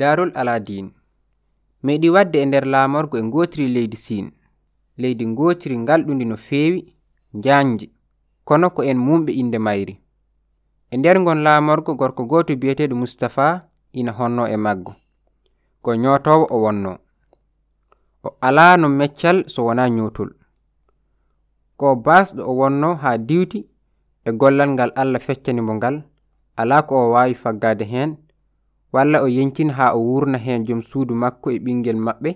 darol aladin meɗi wadde e nder laamorgo e gootiri leydi sin leydi gootiri ngalɗundi no feewi njaanji kono ko en mumɓe inde mayri. E nder ngon laamorgo gorko goto biyeteɗo mustapha ina honno e maggo. Ko nyotowo o wonno o alaa no meccal so wona nyotol ko basɗo o wonno ha diwti e gollal ngal allah feccanimo ngal ala ko o wawi faggade hen walla o yencin ha o wurna hen joom suudu makko e ɓingel maɓɓe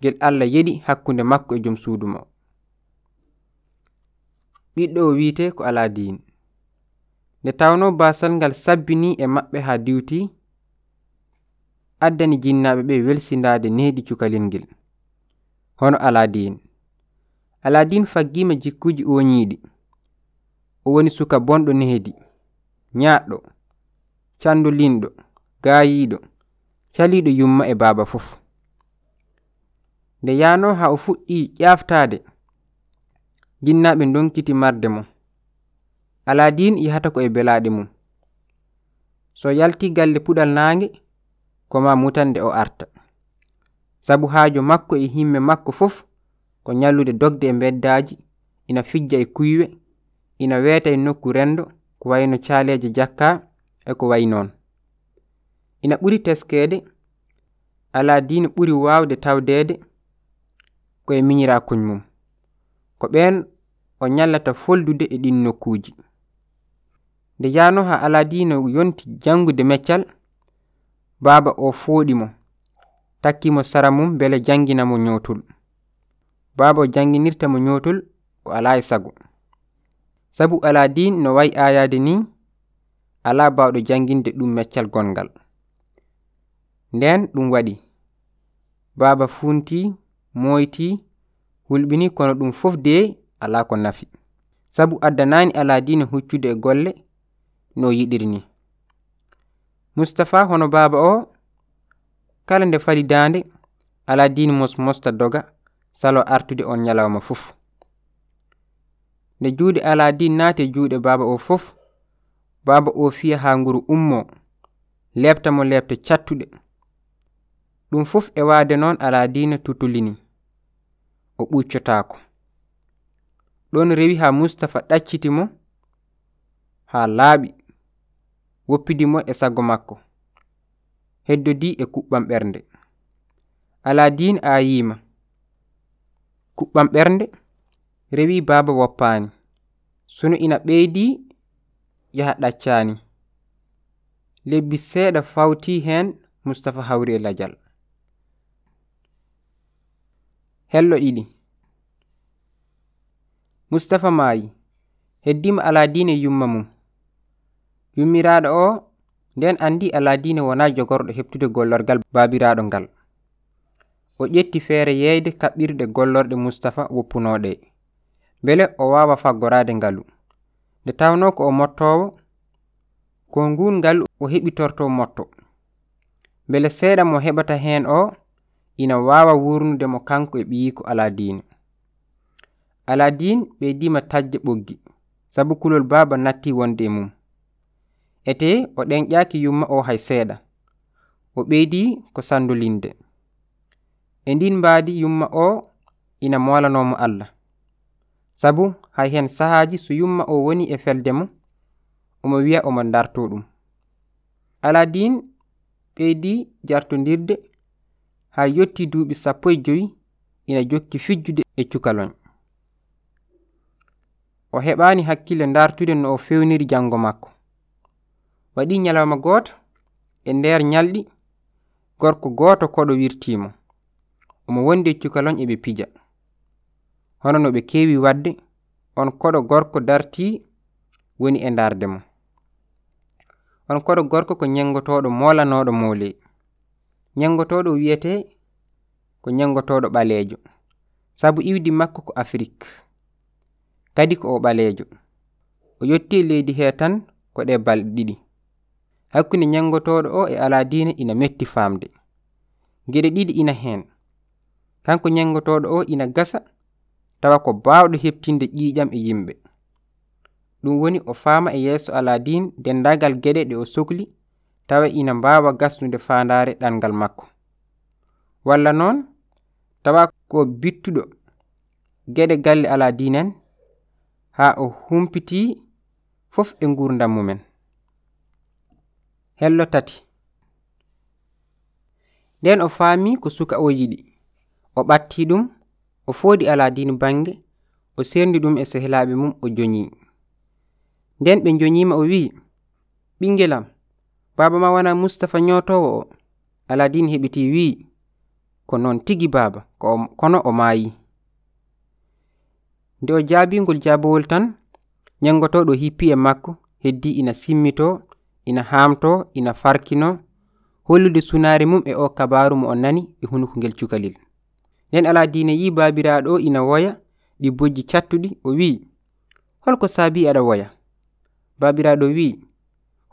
gel allah yeɗi hakkunde makko e joom suudu mo. Ɓiɗɗo o wiite ko alaa diin. Nde tawno basal ngal sabbini e maɓɓe haa diwti addani jinnaaɓe ɓe welsindaade neeɗi cukalel ngel. Hono alaa diin. Alaa diin faggiima jikkuuji woniiɗi o woni suka bonɗo needi ñaaɗɗo candulinɗo gayiɗo caliɗo yumma e baba fof. Nde yano ha o fuɗɗi ƴaftade jinnaɓe donkiti marde mo aladin yahata ko e belaɗe mum. So yalti galle puɗal nange koma mutande o arta. Sabu haajo makko e himme makko fof ko nyallude dogde e beddaji ina fijja e kuywe ina weeta e nokku rendo ko wayno caaleeje jakka e ko wayi noon. ina ɓuri teskede ala dina ɓuri wawde tawdede koye miñirakuñ mum. Ko ɓen o ñallata foldude e ɗin nokkuji nde yano ha aladino yonti jangude meccal baba o fooɗimo takkimo sara mum bele jangina mo ñootol. Baba o janginirta mo ñootol ko ala e sago. Sabu aladin no wayi ayade ni ala bawɗo janginde ɗum meccal gongal. Nden ɗum waɗi, Baba funti, moyti, hulɓini kono ɗum fof de ala ko nafi, sabu addanaani Alaadiina huccude e golle no yiɗiri. Mustapha hono baba o kala nde fali daande, mos mosta doga salo artude on ñalawma fof. Nde juuɗe Alaadin naati e juuɗe baba o fof, baba o fiya ha nguru ummo, lebta mo lebte cattuɗe ɗum fof e wade noon alaadiina tutulini o ɓuccotako ɗon rewi ha mustapha ɗacciti mo haa laaɓi woppidimo e sago makko heddodi e kuɓɓam ɓernde. Alaadin a yima kuɓɓam ɓernde rewi baba woppani suno ina ɓeydi yaha ɗaccani lebbi seeɗa fawti hen mustapha hawri e lajal. hello ɗiɗi. Mustapha maayi heddima aladine yumma mum. Yummiraɗo o nden andi aladine wona jogorɗo heɓtude gollorgal babiraɗo ngal. O ƴetti feere yeyde kaɓɓirɗe gollorɗe mustapha woppunoɗe beele o wawa faggorade ngalu. Nde tawno ko o mottowo ko ngun ngal o heɓitorto motto. Beele seeɗa mo heɓata hen o ina wawa wurnude mo kanko e ɓiyiko aladine aladine ɓeydima tajde ɓoggi sabu kulol baba natti wonde e mum ete o ɗen ƴaki yumma o hay seeɗa o ɓeydi ko sandolinde e ndin mbaadi yumma o ina molanomo allah. Sabu hay hen sahaji so yumma o woni e felde mo omo wiya omo darto ɗum. Aladine ɓeydi jartodirde ha yotti duuɓi sappo e joyi ina jokki fijjude e cukaloñ o heɓani hakkille dartude no o fewniri jango makko. Waɗi nyalawma goto e nder nyalɗi gorko goto koɗo wirtimo omo wondi e cukaloñ eɓe pija. Hono no ɓe kewi wadde on koɗo gorko darti woni e darde mo. On koɗo gorko ko nyengotoɗo molanoɗo mole ñanngotoɗo wiyete ko ñanngotoɗo ɓalejo sabu iwdi makko ko afrique. Kadi ko o ɓalejo o yetti leydi he tan ko ɗe balɗe ɗiɗi. Hakkunde ñanngotoɗo o e aladina ina metti famde geɗe ɗiɗi ina hen kanko ñanngotoɗo o ina gasa tawa ko bawɗo heptinde ƴiƴam e yimɓe. Ɗum woni o fama e yeeso aladin dendagal geɗe ɗe o sohli tawa ina mbawa gasnude fandare ɗangal makko. Walla noon tawa ko bittuɗo geɗe galle ala dinen ha o humpiti fof e gurdam mumen. Hello tati. Nden o faami ko suka o yiɗi. O ɓatti ɗum o foodi aladini bange o serndi ɗum e sehlaɓe mum o joñi nden ɓe joñima o wi'i ɓingelam baaba ma wana mustapha nyotowo o aladin heɓiti wi'i ko noon tigi baaba ko kono o maayi. Nde o jaabingol jaabowol tan ñangotoɗo hippi e makko heddi ina simmito ina haamto ina farkino hollude sunaare mum e o kabaru mo o nani e hunuko ngel cukalel. Nden aladina yi baabiraɗo ina woya ɗi bojji cattuɗi o wi'i holko saabi aɗa woya. Baabiraɗo wi'i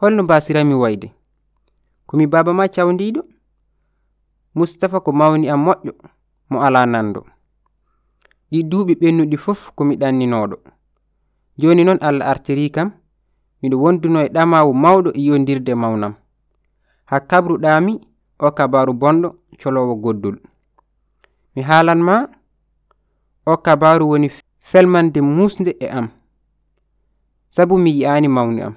holno mbasirami wayde. Komi baba ma cawndiɗo mustapha ko mawni am moƴƴo mo ala nando ɗi duuɓi ɓennuɗi fof komi ɗanninoɗo joni noon allah artiri kam miɗo wonduno e ɗamawu mawɗo e yondirde mawnam. Hakkabruɗami o kabaru bonɗo colowo goddol. Mi haalanma o kabaru woni felmande musde e am. Sabu mi yi'ani mawni am.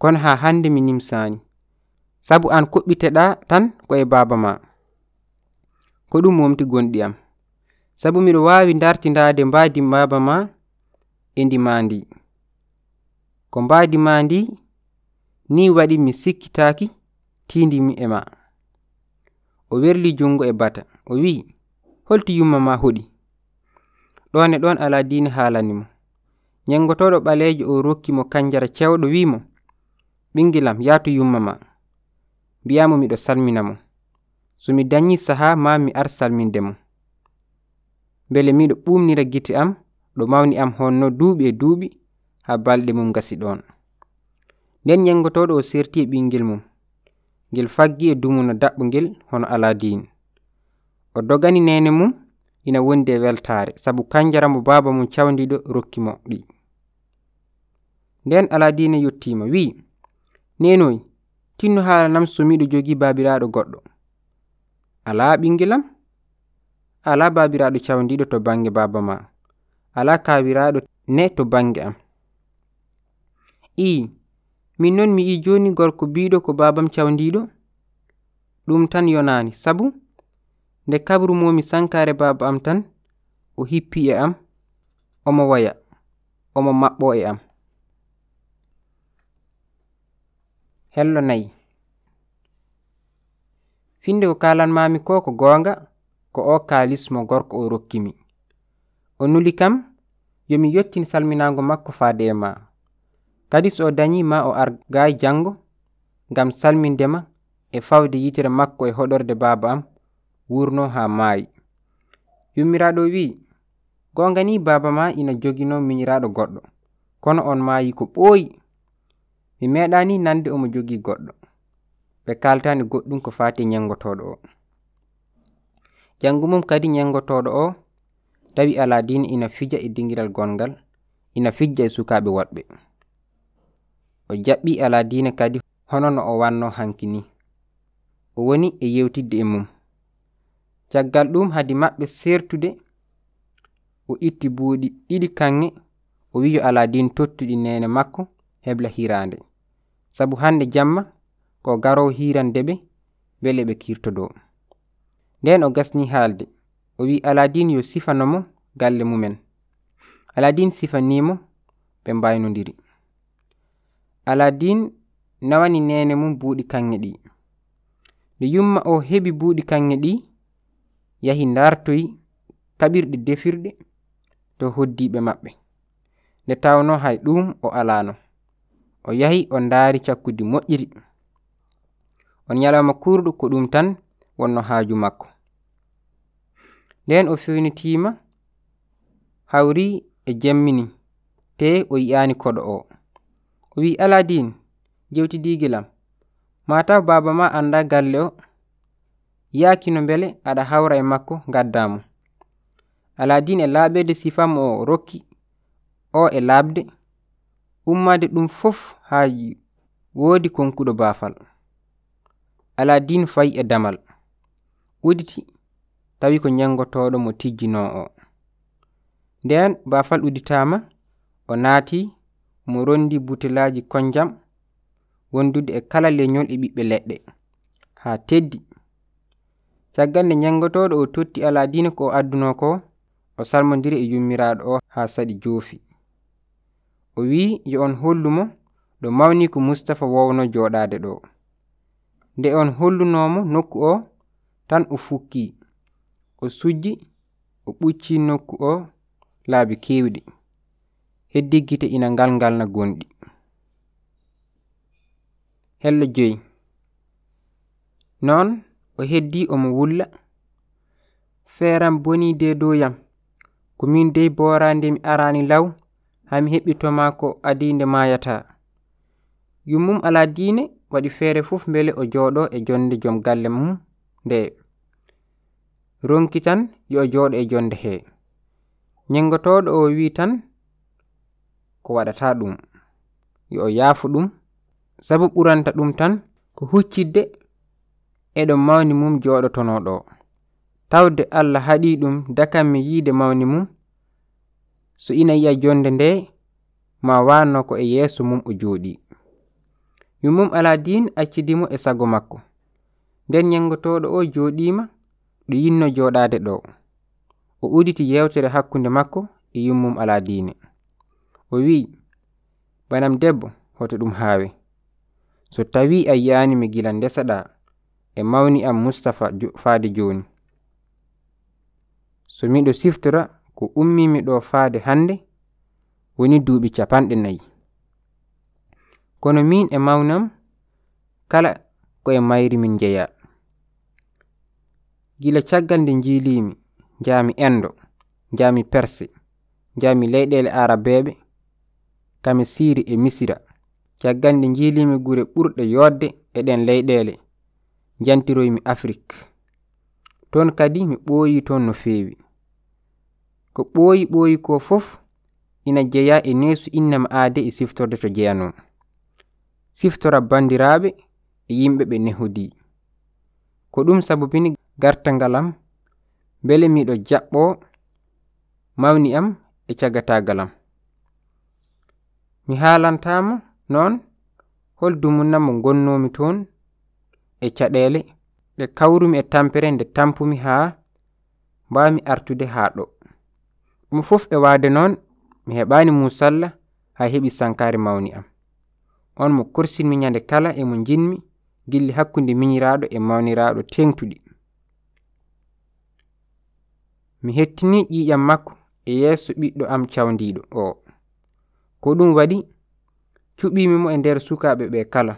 kono ha hande mi nimsani. Sabu an kuɓɓiteɗa tan ko e baba ma. Ko ɗum momti gonɗi am. Sabu miɗo wawi dartidade mbadi baba ma e ndi ma ko mbadi ma ndi ni waɗi mi sikkitaki tindimi e ma. O werli jungo e bata. O wi'i holti yumma ma hoɗi. Ɗon e ɗon ala dina haalanimo ñangotoɗo ɓalejo o rokkimo kanjara cewɗo wimo ɓingilam yahtu yumma ma. Mbiyamo miɗo salmina mo. So mi dañi saha ma mi ar salminde mo. Bele miɗo ɓumnira gite am ɗo mawni am honno duuɓi e duuɓi ha balɗe mum gasi ɗon. Nden yangotoɗo o serti e ɓingel mum. Ngel faggi e dumuno daɓɓungel hono aladin o dogani nene mum ina wondi e weltare sabu kanjaramo baaba mum cawndiɗo rokki mo ɗi nden aladina yettima wi'i. nenoyi tinno haala nam so miɗo jogi babiraɗo goɗɗo. Ala ɓinguelam ala babiraɗo cawdiɗo to bange baba ma. Ala kawiraɗo ne to bange am. I min non mi yi joni gorko biɗo ko babam cawdiɗo ɗum tan yonani sabu nde kabru momi sankare baba am tan o hippi e am omo waya omo maɓɓo e am. hello nayi finde ko kalanmami ko ko gonga ko o kalis mo gorko o rokkimi. O nuli kam yomi yettin salminago makko faade e ma kadi so o dañi ma o argay jango ngam salmindema e fawde yitere makko e hoɗorde baba am wurno ha maayi. Yummiraɗo wi gonga ni baba ma ina jogino miñiraɗo goɗɗo kono on maayi ko ɓooyi. mi meɗani nande omo jogi goɗɗo. Ɓe kaltani goɗɗum ko fati ñanngotooɗo o. Janngo mum kadi ñanngotooɗo o tawi alaadiina ina fija e dingiral gongal ina fijja e sukaɓe woɗɓe. O jaɓɓi alaadiina kadi hono no o wanno hanki ni. O woni e yewtidde e mum. Caggal ɗum hadi maɓɓe sertude o itti buuɗi ɗiɗi kanŋe o wiyo yo alaadin tottuɗi nene makko hebla hirande sabu hande jamma ko garowo hirande ɓe beele ɓe kirtodo nden o gasni haalde o wi aladin yo sifanomo galle mumen. Aladin sifanimo ɓe mbaynodiri aladin nawani nene mum buuɗi kanŋe ɗi. Nde yumma o heɓi buuɗi kanŋe ɗi yahi dartoyi kaɓirɗe defirɗe to hoddiɓe maɓɓe. Nde tawno hay ɗum o alano o yahi o ndaari cakkudi moƴƴiri. On nyalawma kurɗo ko ɗum tan wonno haaju makko. Nden o fewnitima hawri e jemmini te o yi'ani koɗo o. O wi aladin jewtidigilam mataw baaba ma anda galle o yaakino beele aɗa hawra e makko gaddamo aladin e laaɓede sifam o rokki o e laabde. ummade ɗum fof haaji woodi konkuɗo baafal. Alaa diin fayi e damal. Uditi tawi ko ñangotoɗo mo tijjino o nden baafal uditama o naati mo rondi butelaji konjam wondude e kala leñol e ɓiɓɓe leɗɗe ha teddi. Caggal nde ñangotoɗo o totti aladina ko o adduno ko o salmodiri e yummiraɗo o ha saɗi joofi. o wi'i yo on hollumo ɗo mawni ko mustapha wowno joɗade ɗo. Nde on hollunomo nokku o tan o fukki o sujji o ɓucci nokku o laabi kewɗi heddiggite ina ngal ngal na gonɗi. Hello joyi noon o heddi omo wulla. Feeram boni de dow yam. Komin dey borade mi arani law hami heɓɓitoma ko adinde mayata yummum ala dine waɗi feere fof bele o jooɗo e jonde joom galle mum nde. Ronki tan yo o jooɗo e jonde he. Ñengotoɗo o wi tan ko waɗata ɗum. Yo o yaafu ɗum. Sabu ɓuranta ɗum tan ko huccidde eɗo mawni mum jooɗotonoɗo tawde allah haɗi ɗum dakanmi yiide mawni mum so ina yiya jonde nde ma wanno ko e yeeso mum o jooɗi. Yummum aladin accidimo e sago makko. Nden ñangotoɗo o jooɗima ɗo yinno joɗade ɗo. O uditi yewtere hakkunde makko e yummum aladine o wi banam debbo hoto ɗum haawi so tawi a yiyani mi gila ndesaɗa e mawni am mustapha faade joni so miɗo siftora ko ummimi ɗo faade hannde woni duuɓi capanɗe nayi. Kono min e mawnam kala ko e mayri min jeya gila caggal nde jilimi jami endo jami perse jami leyɗele arabeɓe kami siri e misira. Caggal nde jilimi gure ɓurɗe yodde eɗen leyɗele jantiroymi afrique toon kadi mi ɓooyi toon no feewi. ko ɓooyi ɓooyi ko fof ina jeya e neesu innama aade e siftorde to jeyano siftora bandiraɓe e yimɓe ɓe nehudi. Ko ɗum sabubini gartal bele miɗo jaɓɓo mawni am e cagatagalam mi haalantama noon hol dumunna mo gonnomi toon e caɗele ɗe kawrumi e tampere nde tampumi haa mbawmi artude haa ɗo. mo fof e waade noon mi heɓani musalla ha heɓi sankare mawni am. On mo korsinmi ñande kala e mo jinmi gilli hakkunde miñiraɗo e mawniraɗo tengtuɗi. Mi hettini ƴiƴam makko e yeeso ɓiɗɗo am cawndiɗo o. Ko ɗum waɗi cuɓimi mo e nder sukaɓe ɓe kala.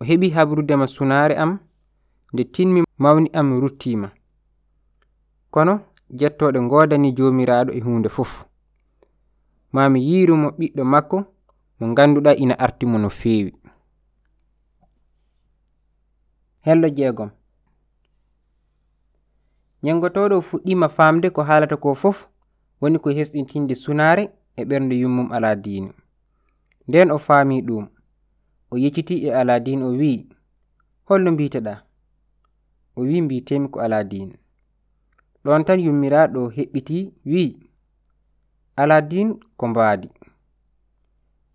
O heɓi habrudema sunare am nde tinmi mawni am ruttima kono jettoɗo godani jomiraɗo e hunde fof. Mami yirumo ɓiɗɗo makko mo ganduɗa ina artimo no fewi hello jeegom. Ñangotoɗo fuɗɗima famde ko haalata ko fof woni ko hesɗitinde sunare e ɓernde yummum aladini nden o faami ɗum o yecciti e aladin o wi holno mbiteɗa o wi mbitemi ko aladin ɗon tan yummiraɗo heɓɓiti wi'i aladin ko mbaadi.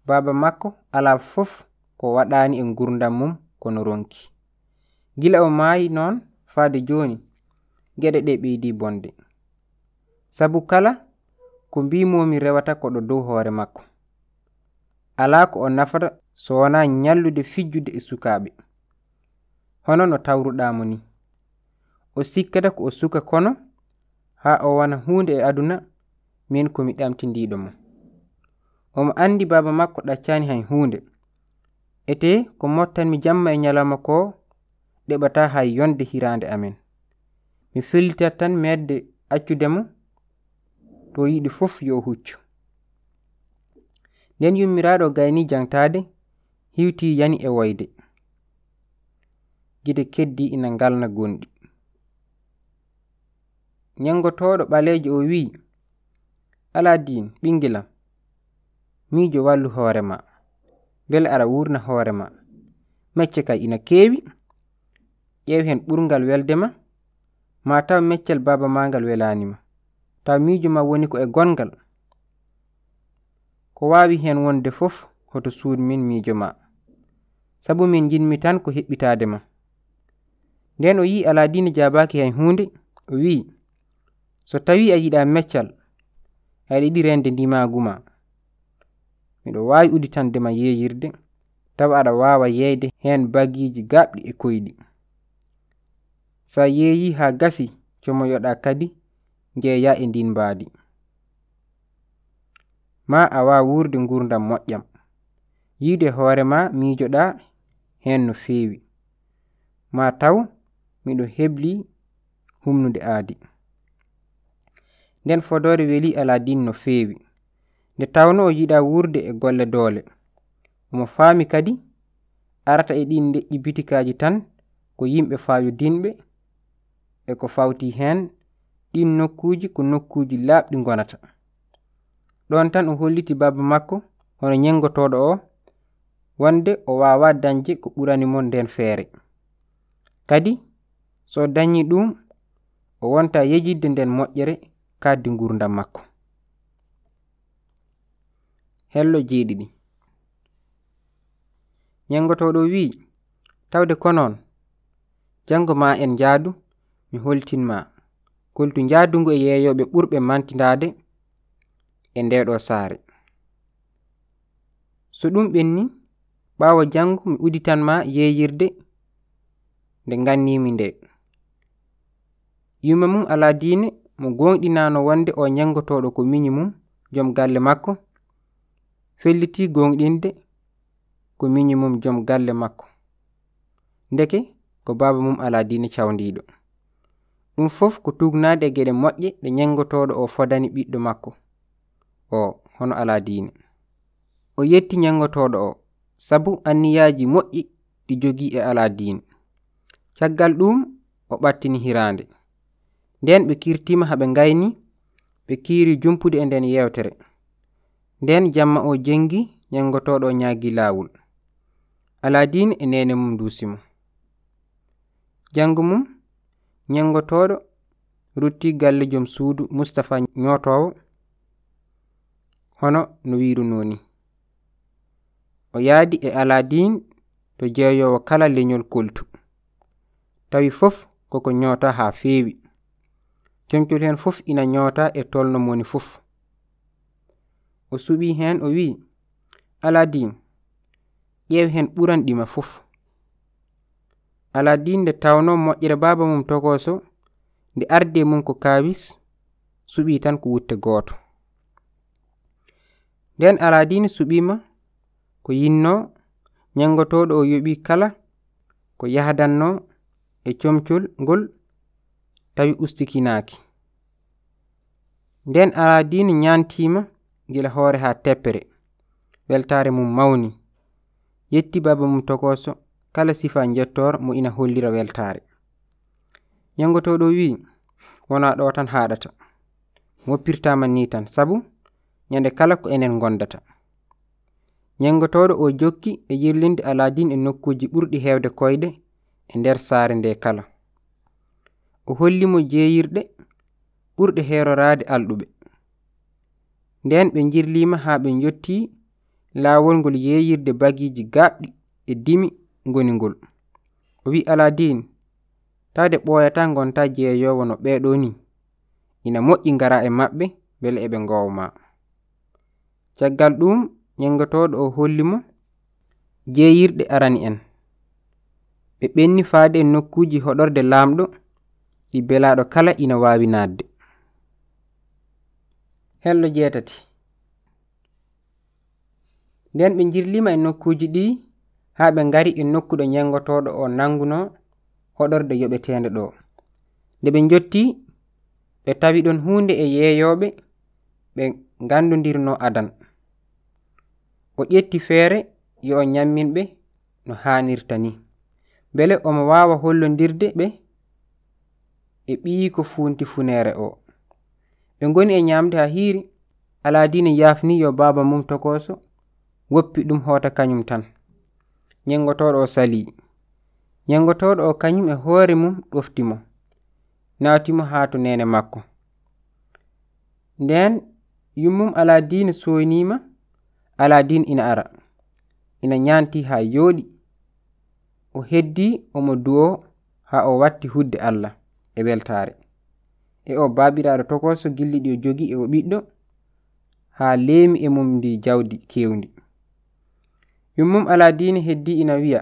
Baaba makko ala fof ko waɗani e gurdam mum kono ronki. Gila o maayi noon faade joni geɗe ɗe ɓeydi bonde. Sabu kala ko mbimomi rewata koɗo dow hoore makko. Ala ko o nafata so wona nyallude fijjude e sukaɓe hono no tawruɗamo ni. O sikkata ko o suka kono ha o wana hunde e aduna min komi ɗamtindiɗo mo. Omo andi baba makko ɗaccani hen hunde ete ko mottanmi jamma e ñalawma ko ɗeɓata hay yonde hirande amen. Mi fellitat tan medde accudemo to yiɗi fof yo huccu. Nden yummiraɗo gayni jangtade hiwti yani e woyde. Gide keddi ina ngalna gonɗi. Nyangotoɗo ɓaleejo o wi'i, aladin ɓingilam am, miijo wallu hoorema mbele aɗa wuurna hoore mecce kay ina keewi, ƴeew hen ɓurgal weldema ma, taw meccel baaba ma ngal welanima, taw miijo ma woni ko e gongal Ko wawi hen wonde fof hoto suudmin miijo ma, sabu min jinmi tan ko heɓɓitade ma. Nden o yi aladina jabaki hen hunde o wi'i: so tawi a yiɗa meccal aɗa yiɗi rende ndimagu ma miɗo wawi uditandema yeyirde tawa aɗa wawa yeyde hen bagiji gaɓɗi e koyɗi. Sa yeeyi ha gasi comoyoɗa kadi jeeya e ndin mbaadi. Ma a wawa wurde gurdam moƴƴam. Yiide hoorema miijoɗa hen no feewi. Ma taw miɗo hebli humnude aadi. nden Fodore weli aladin no feewi nde tawno o yiɗa wurde e golle doole. Omo faami kadi arata e ɗin leƴƴi bitikaji tan ko yimɓe fayodinɓe e ko fawti hen ɗin nokkuji ko nokkuji laaɓɗi gonata ɗon tan o holliti baba makko hono ñengotoɗo o wonde o wawa dañde ko ɓurani mon nden feere. Kadi so dañi ɗum o wonta yejidde nden moƴƴere kaddi gurdam makko. Hello jeeɗiɗi. Ñangotoɗo wi tawde konon jango ma en jaadu mi holtinma koltu jaadungu e yeeyoɓe ɓurɓe mantidade e ndeɗo saare. So ɗum ɓenni ɓaawo janngo mi uditanma yeeyirde nde gannimi nde. Yuma mum ala diine mo gonɗinano wonde o ñangotoɗo ko miñi mum joom galle makko. Felliti gonɗinde ko miñi mum joom galle makko. Ndeke ko baaba mum ala diine cawndiɗo ɗum fof ko tugnade e geɗe moƴƴe ɗe ñangotoɗo o fodani ɓiɗɗo makko. O hono ala diine. O yetti ñangotoɗo o sabu anniyaji moƴƴi ɗi jogi e ala diine. Caggal ɗum o ɓattini hirande nden ɓe kirtima haɓe gayni ɓe kiiri jumpude e nden yewtere. Nden jamma o jengi ñangotoɗo ñaagui lawol aladine e nene mum dusimo janggo mum ñangotoɗo rutti galle joom suudu mustapha ñotowo hono no wirunoni o yaadi e aladin to jeeyowo kala leñol koltu. Tawi fof koko ñoota ha feewi. kemtol hen fof ina ñoota e tolno moni fof. O suɓi hen o wi aladin ƴeew hen ɓuranɗima fof. Aladin nde tawno moƴƴere baba mum tokoso nde arde mum ko kawis suɓi tan ko wutte gooto. Nden aladin suɓima ko yinno ñangotoɗo o yoɓi kala ko yahdanno e comcol ngol tawi ustikinaaki. Nden aladino ñantima gila hoore ha teppere weltare mum mawni. Yetti baba mum tokoso kala sifa jettoro mo ina hollira weltare ñangotoɗo wi wona ɗo tan haɗata moppirtama ni tan. Sabu ñande kala ko enen gondata ñangotoɗo o jokki e yirlinde aladin e nokkuji ɓurɗi hewde koyɗe e nder saare nde kala. o hollimo jeeyirɗe ɓurɗe heerorade alɗuɓe. Nden ɓe girlima ha ɓe jotti laawol ngol yeeyirde baguiji gaɓɗi e dimi ngoni ngol. O wi aladin tade ɓooyata gonta jeeyowo no ɓeeɗo ni. Ina moƴƴi ngara e maɓɓe beele eɓe ngowma caggal ɗum yengotoɗo o hollimo jeeyirɗe arani en. Ɓe ɓenni faade e nokkuji hoɗorde laamɗo ɗi belaɗo kala ina wawi nadde hello jeetati. Nden ɓe jirlima e nokkuji ɗi ha ɓe ngari e nokkuɗo yengotoɗo o nanguno hoɗorde yoɓetende ɗo. Nde ɓe jotti ɓe tawi ɗon hunde e yeeyoɓe ɓe gandodirno adan. O ƴetti feere yo o ñamminɓe no hanirta ni. Bele omo wawa hollodirde ɓe e ɓiyi ko funti funere o. Ɓe goni e nyamde ha hiiri aladina yafni yo baba mum tokoso woppi ɗum hoota kañum tan. Ñengotoɗo o sali ñengotoɗo o kañum e hoore mum ɗoftimo naatimo haa to nene makko. Nden yummum aladina soynima aladin ina ara ina ñanti ha yooɗi o heddi omo duwo ha o watti hudde allah. e weltare e o babiraɗo tokoso gilliɗi o jogi e o ɓiɗɗo ha leemi e mum ndi jawdi kewndi yummum alaadiini heddi ina wiya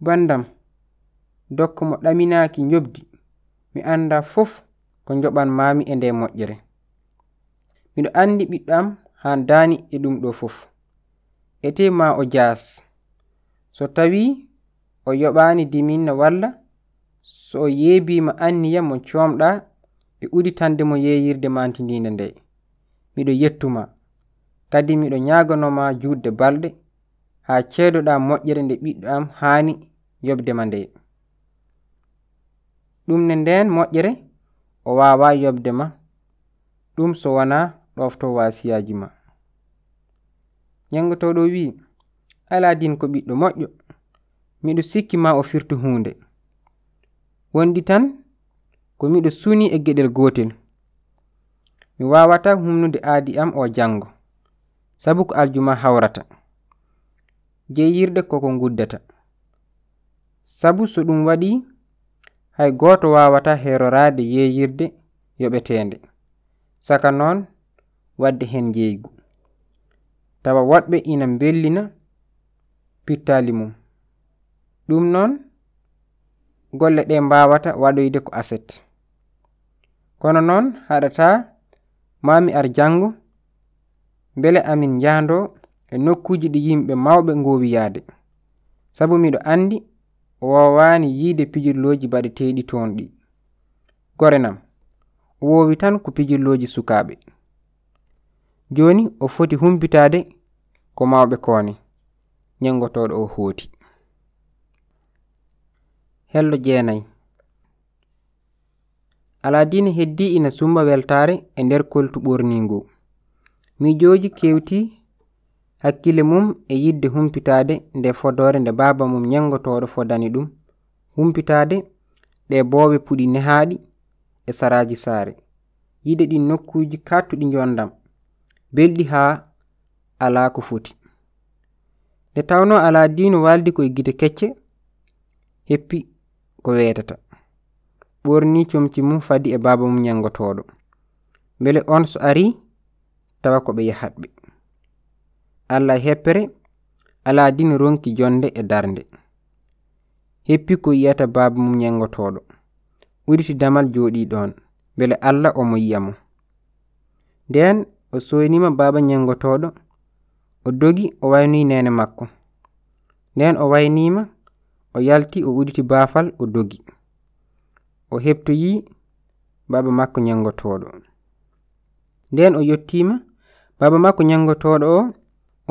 bandam dokka mo ɗaminaki jobdi mi anda fof ko joɓan mami e nde moƴƴere. Miɗo andi ɓiɗɗo am ha dani e ɗum ɗo fof. Ete ma o jas so tawi o yoɓaani diminna walla so o yeebima anniya mo comɗa e uditande mo yeeyirde mantidinde nde miɗo yettuma. Kadi miɗo ñaganoma juutde balɗe ha ceedoɗa moƴƴere nde ɓiɗɗo am haani yobdema nde. Ɗum ne nden moƴƴere o wawa yobdema ɗum so wona ɗofto wasiyaji ma. Ñangotoɗo wi aladin ko ɓiɗɗo moƴƴo. Miɗo sikki ma o firtu hunde wondi tan ko miɗo suni e geɗel gotel mi wawata humnude aadi am o jango sabu ko aljuma hawrata jeyirde koko guddata sabu so ɗum waɗi hay goto wawata herorade yeyirde yoɓetende saka noon wadde hen jeygu tawa woɗɓe ina bellina pittali mum. Ɗum noon golle ɗe mbawata waɗoyde ko aset. Kono noon haɗata mami ar jango beele amin jahdo e nokkuji ɗi yimɓe mawɓe gowi yaade. Saabu miɗo andi wowani yiide pijirloji baɗeteɗi toon ɗi. Gorenam o wowi tan ko pijirloji sukaɓe joni o foti humpitade ko mawɓe kone ñangotoɗo o hooti. hello jeenayi. Aladina heddi ina summa weltare e nder koltu ɓorningo miijoji kewti hakkille mum e yidde humpitade nde fodore nde baba mum ñangotoɗo fodani ɗum. Humpitade ɗe boowe puɗi nehaɗi e saraji saare. Yiɗe ɗin nokkuji kattuɗi jondam belɗi ha ala ko foti. Nde tawno aladino waldi koye gite kecce heppi ko weetata. Ɓorni comci mum fadi e baaba mum ñangotoɗo beele on so ari tawa ko ɓe yahatɓe allah heppere aladino ronki jonde e darde heppi ko yiyata baaba mum ñangotoɗo uditi damal jooɗi ɗon beele allah omo yiya mo. Nden o soynima baaba ñangotoɗo o dogi o waynoyi nene makko. Nden o waynima o yalti o uditi baafal o dogi. O heɓtoyi baaba makko ñangotoɗo nden o yettima baaba makko ñangotoɗo o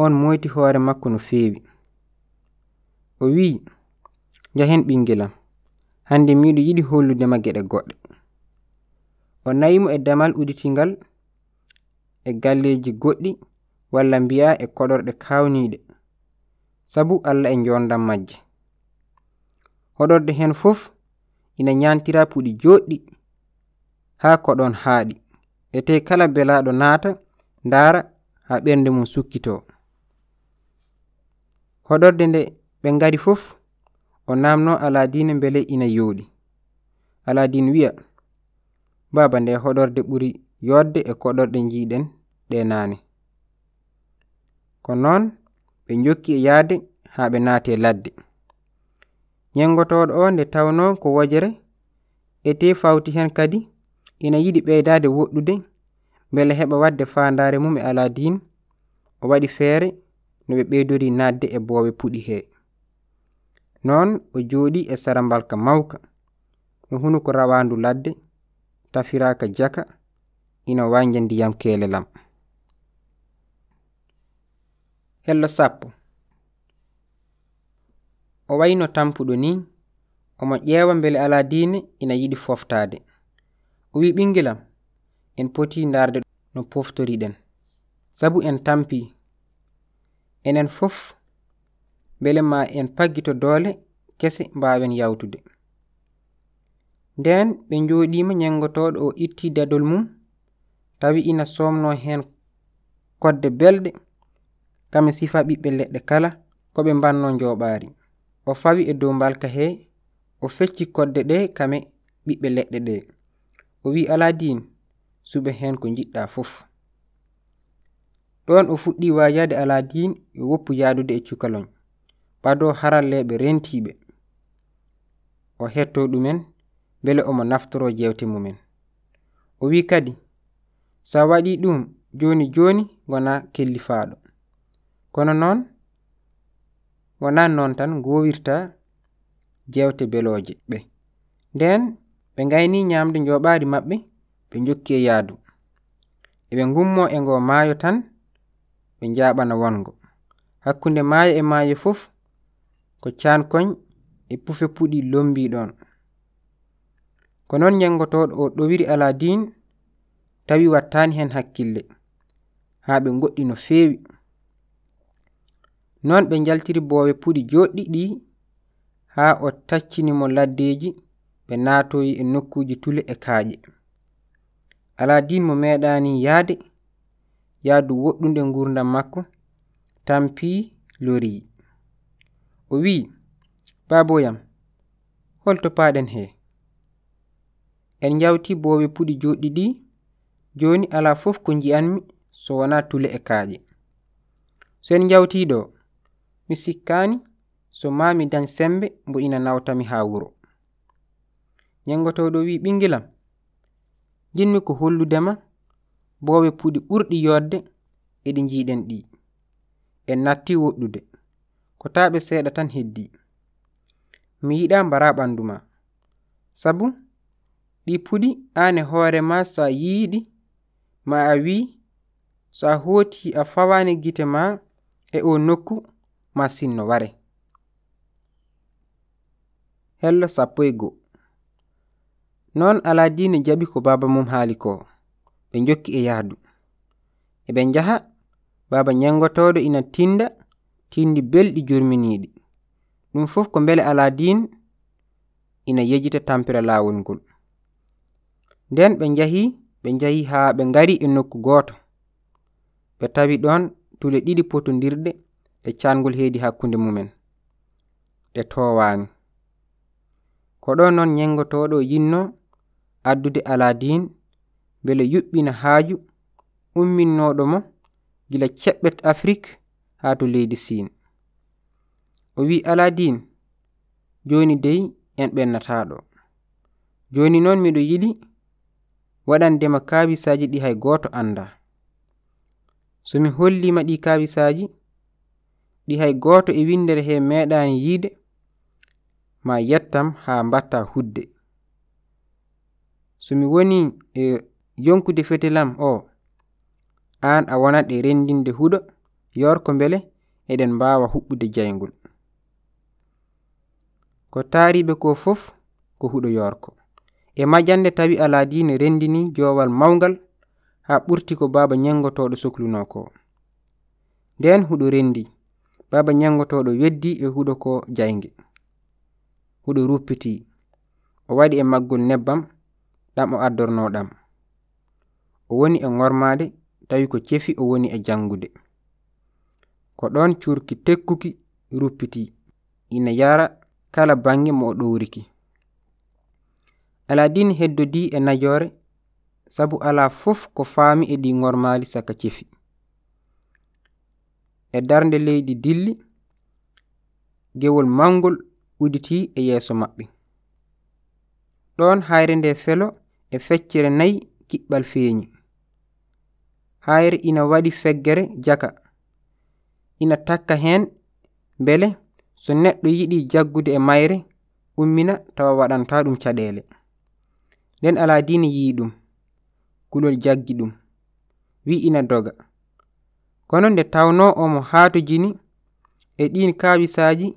on moyti hoore makko no feewi. O wi'i njahen ɓingelam hande miɗo yiɗi holludema geɗe goɗɗe. O nayimo e damal uditingal e galleji goɗɗi walla mbiya e koɗorɗe kawniɗe sabu allah e jondam majje. hoɗorde hen fof ina ñantira puɗi joɗɗi ha koɗon haaɗi. Ete kala belaɗo naata ndara ha ɓernde mum sukkito. Hoɗorde nde ɓe ngari fof o namno aladina bele ina yooɗi. Aladin wiya baba nde hoɗorde ɓuri yodde e koɗorɗe jiɗen ɗe nane ko noon ɓe jokki e yaade ha ɓe naate ladde. ñeggotoɗo o nde tawno ko wojere ete fawti hen kadi ina yiɗi ɓeydade woɗɗude beele heɓa wadde fandare mum e aladin o waɗi feere no ɓe ɓeydori nadde e boowe puɗi he. Noon o jooɗi e sarambalka mawka no hunu ko rawandu ladde tafiraka jaka ina wanja ndiyam kelelam hello sappo. o wayno tampuɗo ni omo ƴeewa mbele alaa ina yiɗi foftaade. O wi ɓingilam en poti ndaarde no poftoriɗen. Sabu en tampi. Enen fof mbele ma en paggito doole kese mbaawen yawtude nden ɓe njooɗiima ñengotoɗo o itti dadol mum tawi ina somno hen kodde belɗe kame sifa ɓiɓɓe leɗɗe kala ko ɓe mbanno njooɓaari. o fawi e dow mbalka he o fecci kodde ɗe kame ɓiɓɓe leɗɗe ɗe. O wi aladin suɓe hen ko jiɗɗa fof. Ɗon o fuɗɗi wajade aladin e woppu yadude e cukaloñ ɓado haralleɓe rentiɓe o hetto ɗumen bele omo naftoro jewte mumen. O wi kadi sa waɗi ɗum joni joni gona kellifaɗo kono noon wonan noon tan gowirta jewte beloje ɓe. Nden ɓe gayni nyamde joɓari maɓɓe ɓe jokki e yaadu. Eɓe gummo e ngo maayo tan ɓe jaɓana wongo. Hakkunde maayo e maayo fof ko cankoñ e pufe puɗi lombi ɗon ko non ñangotoɗo o ɗowiri aladin tawi wattani hen hakkille ha ɓe goɗɗi no fewi non ɓe jaltiri boowe puɗi joɗɗi ɗi ha o taccinimo laddeji ɓe natoyi e nokkuji tule e kaaƴe. Aladin mo meɗani yaade yaadu woɗɗunde gurdam makko tampi lori o wi baboyam holto paɗen he en jawti boowe puɗi joɗɗi ɗi joni ala fof ko njiyanmi so wona tule e kaaƴe. So en jawtiɗo mi sikkani so ma mi dañ sembe mbo ina nawtami ha wuro. Ñangotoɗo wi ɓingilam jinmi ko holludema boowe puɗi ɓurɗi yodde eɗi jiiɗen ɗi en e natti woɗɗude ko taɓe seeɗa tan heddi. Mi yiɗa mbara ɓandu ma. Sabu ɗi puɗi ane hoore ma so a yiiɗi ma a wi so a hooti a fawani gite ma e o nokku masin no ware. Hello sappo e go noon alaadine jaɓi ko baba mum haali ko ɓe jokki e yahdu eɓe njaha baba ñangotoɗo ina tinda tindi belɗi jurminiɗi ɗum fof ko beele aladin ina yejita tampira lawol ngol. Nden ɓe njahi ɓe njahi haa ɓe ngari e nokku gooto. Ɓe tawi ɗon tule ɗiɗi potondirɗe e cangol heedi hakkunde mumen ɗe towani ko ɗo noon yengotoɗo yinno addude aladin bele yuɓɓina haaju umminnoɗo mo gila ceɓɓet afrique haa to leydi sin o wi aladin joni dey en ɓennataɗo joni noon miɗo yiɗi waɗandema kaabisaji ɗi hay goto anda somi hollima ɗi kaabisaji ɗi hay goto e windere he meɗani yiide ma yettam ha mbatta hudde. Somi woni e yonkude fetelam o an a wonat e rendinde huɗo yorko beele eɗen mbawa huɓɓude jayngol ko taariɓe ko fof ko huɗo yorko e majande tawi aladine rendini jowal mawgal ha ɓurti ko baba ñangotoɗo sohluno ko nden huɗo rendi baba ñangotoɗo weddi e huɗo ko jayge huɗo ruppiti. O waɗi e maggol nebbam ɗam o addorno ɗam o woni e gormade tawi ko cefi o woni e jangude ko ɗon curki tekkuki ruppiti. Ina yara kala bange mo o ɗowriki aladin heddodi e najore sabu ala fof ko faami e ɗi gormali saka cefi. e darnde leydi dilli gewol mangol uditi e yeeso maɓɓe. Ɗon hayre nde felo e feccere nayi kiɓɓal feeñi. Hayre ina waɗi feggere jaka. Ina takka hen mbele so neɗɗo yiɗi jaggude e mayre ummina tawa waɗanta ɗum caɗele nden aladina yi ɗum kulol jaggi ɗum wi ina doga. kono nde tawno omo hatojini e ɗin kawisaji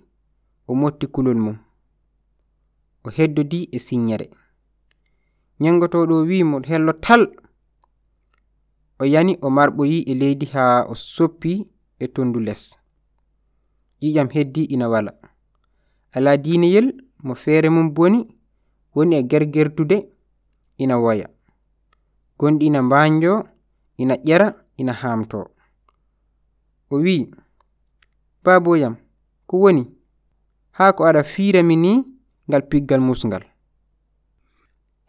o motti kulol mum. O heddodi e signere ñangotoɗo wimo hello tal. O yani o marɓoyi e leydi ha o soppi e tondu les. Ƴiƴam heddi ina wala. Ala diineyel mo feere mum boni woni e gergerdude ina woya gonɗi ina mbanjo ina ƴera ina hamto o wi'i: baboyam ko woni, haa ko aɗa fiirami ni ngal piggal musngal.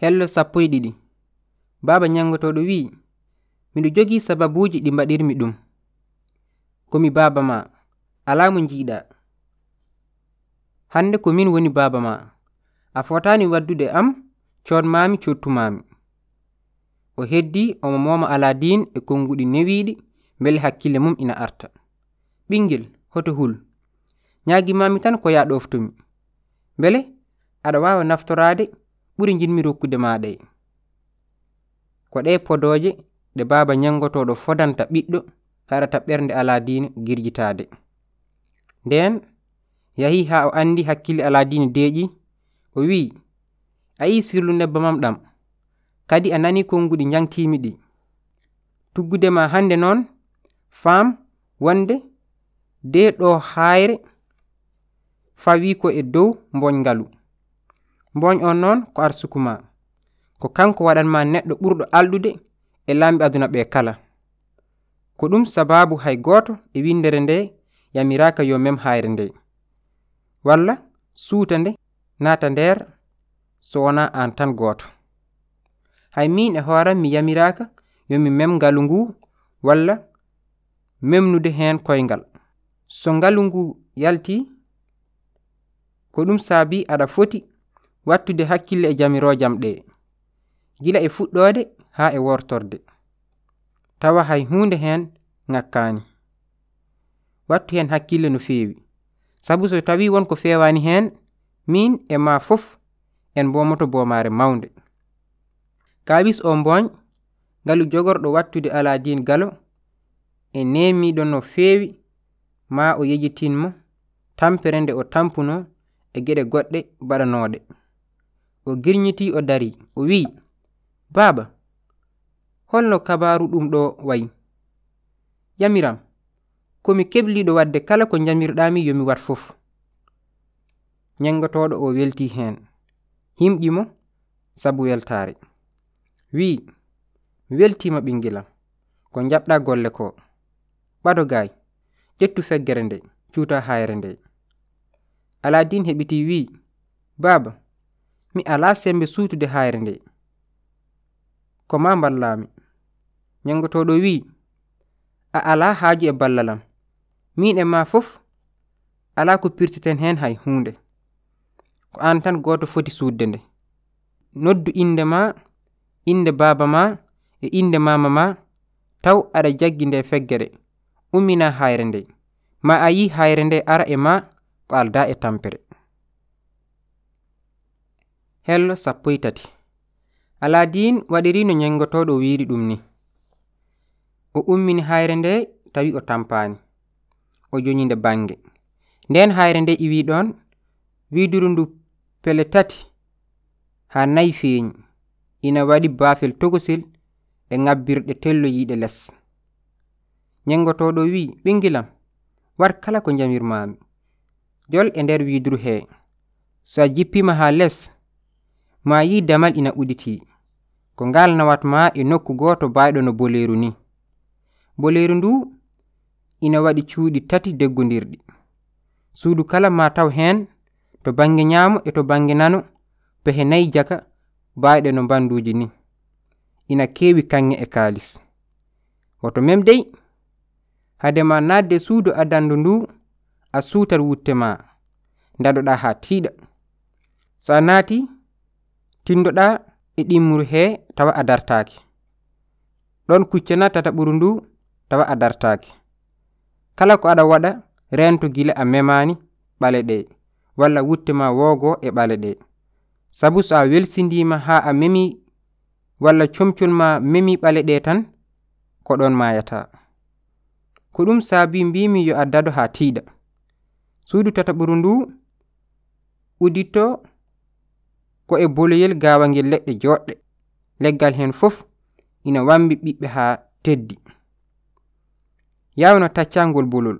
Hello sappo e ɗiɗi Baaba nyangotoɗo wi'i: Miɗo jogii sababuuji ɗi mbaɗirmi ɗum. komi baaba ma, alaa mo njiiɗaa. Hannde ko min woni baaba ma, a fotaani waddude am cotmaami cottumaami. O heddi omo mooma Alaadin e konnguɗi newiiɗi beele hakkille mum ina arta. Ɓingel hoto hul. Ñaagimami tan ko ya ɗoftumi beele aɗa wawa naftorade ɓuri jinmi rokkude maɗa e. Ko ɗe podoje ɗe baba ñangotoɗo fodanta ɓiɗɗo haɗata ɓernde aladine girjitade nden yahi ha o andi hakkille aladine diina deeƴi o a yi sirlu nebbamam ɗam. Kadi a nani konguɗi jangtimi ɗi. Tuggudema hande noon faam wonde de ɗo hayre fawi ko e dow boyngalu boyn on noon ko arsukuma ko kanko waɗanma neɗɗo ɓurɗo alɗude e lamɓe aduna ɓe kala. Ko ɗum sababu hay goto e windere nde yamiraka yo mem hayre nde. Walla suuta nde naata nder so wona an tan goto hay min e hooram mi yamiraka yomi mem ngalu ngu walla memnude hen koyngal. So ngalu ngu yalti ko ɗum saabi aɗa foti wattude hakkille e jamirojam ɗe. Gila e fuɗɗode ha e wortorde. Tawa hay hunde hen ŋakkani wattu hen hakkille no feewi. Sabu so tawi wonko fewani hen min e ma fof en bomoto bomare mawnde. Kawis o mboñ ngalu jogorɗo wattude aladin galo e nemiɗo no feewi ma o yejitinmo tampere nde o tampuno e geɗe goɗɗe baɗanoɗe o girñiti o dari o wi'i baaba holno kabaru ɗum ɗo wayi. Yamiram komi kebliɗo wadde kala ko jamirɗami yomi wat fof. Ñengotoɗo o welti hen. Himɗimo sabu weltare. Wi mi weltima ɓingilam ko jaɓɗa golle ko. ɓadogaay ƴettu feggere nde cuuta hayre nde. Aladin heɓiti wi baba mi ala sembe suutude hayre nde. Ko ma ballami ñangotoɗo wi a ala haaju e ballalam min e ma fof ala ko pirtiten hen hay hunde ko an tan goto foti suudde nde. Noddu inde ma inde baba ma e inde mama ma taw aɗa jaggi nde feggere. ummina hayre nde. Ma a yi hayre nde ara e ma ko alda e tampere. Hello sappo e tati. Aladin waɗiri no ñangotoɗo wiri ɗum ni. O ummini hayre nde tawi o tampani o joñi nde bange nden hayre nde iwi ɗon widuru ndu pele tati ha nayi feeñi. Ina waɗi baafel tokosil e ŋabbirɗe telloyiɗe less nyengotoɗo wi ɓingilam, war kala ko jamirmami jol e nder wiiduru he so a jippima ha les ma yi damal ina uditi ko ngal nawatma e nokku goto bayɗo no boleru ni. boleru ndu ina waɗi cuuɗi tati deggodirɗi suudu kala ma taw hen to bange nyamo e to bange nano pehe nayi jaka bayɗe no banduji ni, ina kewi kanŋe e kalis woto mem dey hadema nadde suudu adandu ndu a suutar wutte ma dadoɗa ha tiiɗa so a naati tindoɗa e ɗimmuru he tawa a dartaki ɗon kuccana tata ɓuru ndu tawa a dartaki kala ko aɗa waɗa rento gila a memani ɓale ɗe walla wutte ma wogo e ɓale ɗe. Sabu so a welsindima ha a memi walla comcol ma memi ɓale ɗe tan ko ɗon mayata ko ɗum saabi mbimi yo a dado ha tiiɗa. Suudu tataɓuru ndu uditto ko e boloyel gawangel leɗɗe joɗɗe leggal hen fof ina wambi ɓiɓɓe ha teddi. Yawno taccangol bolol.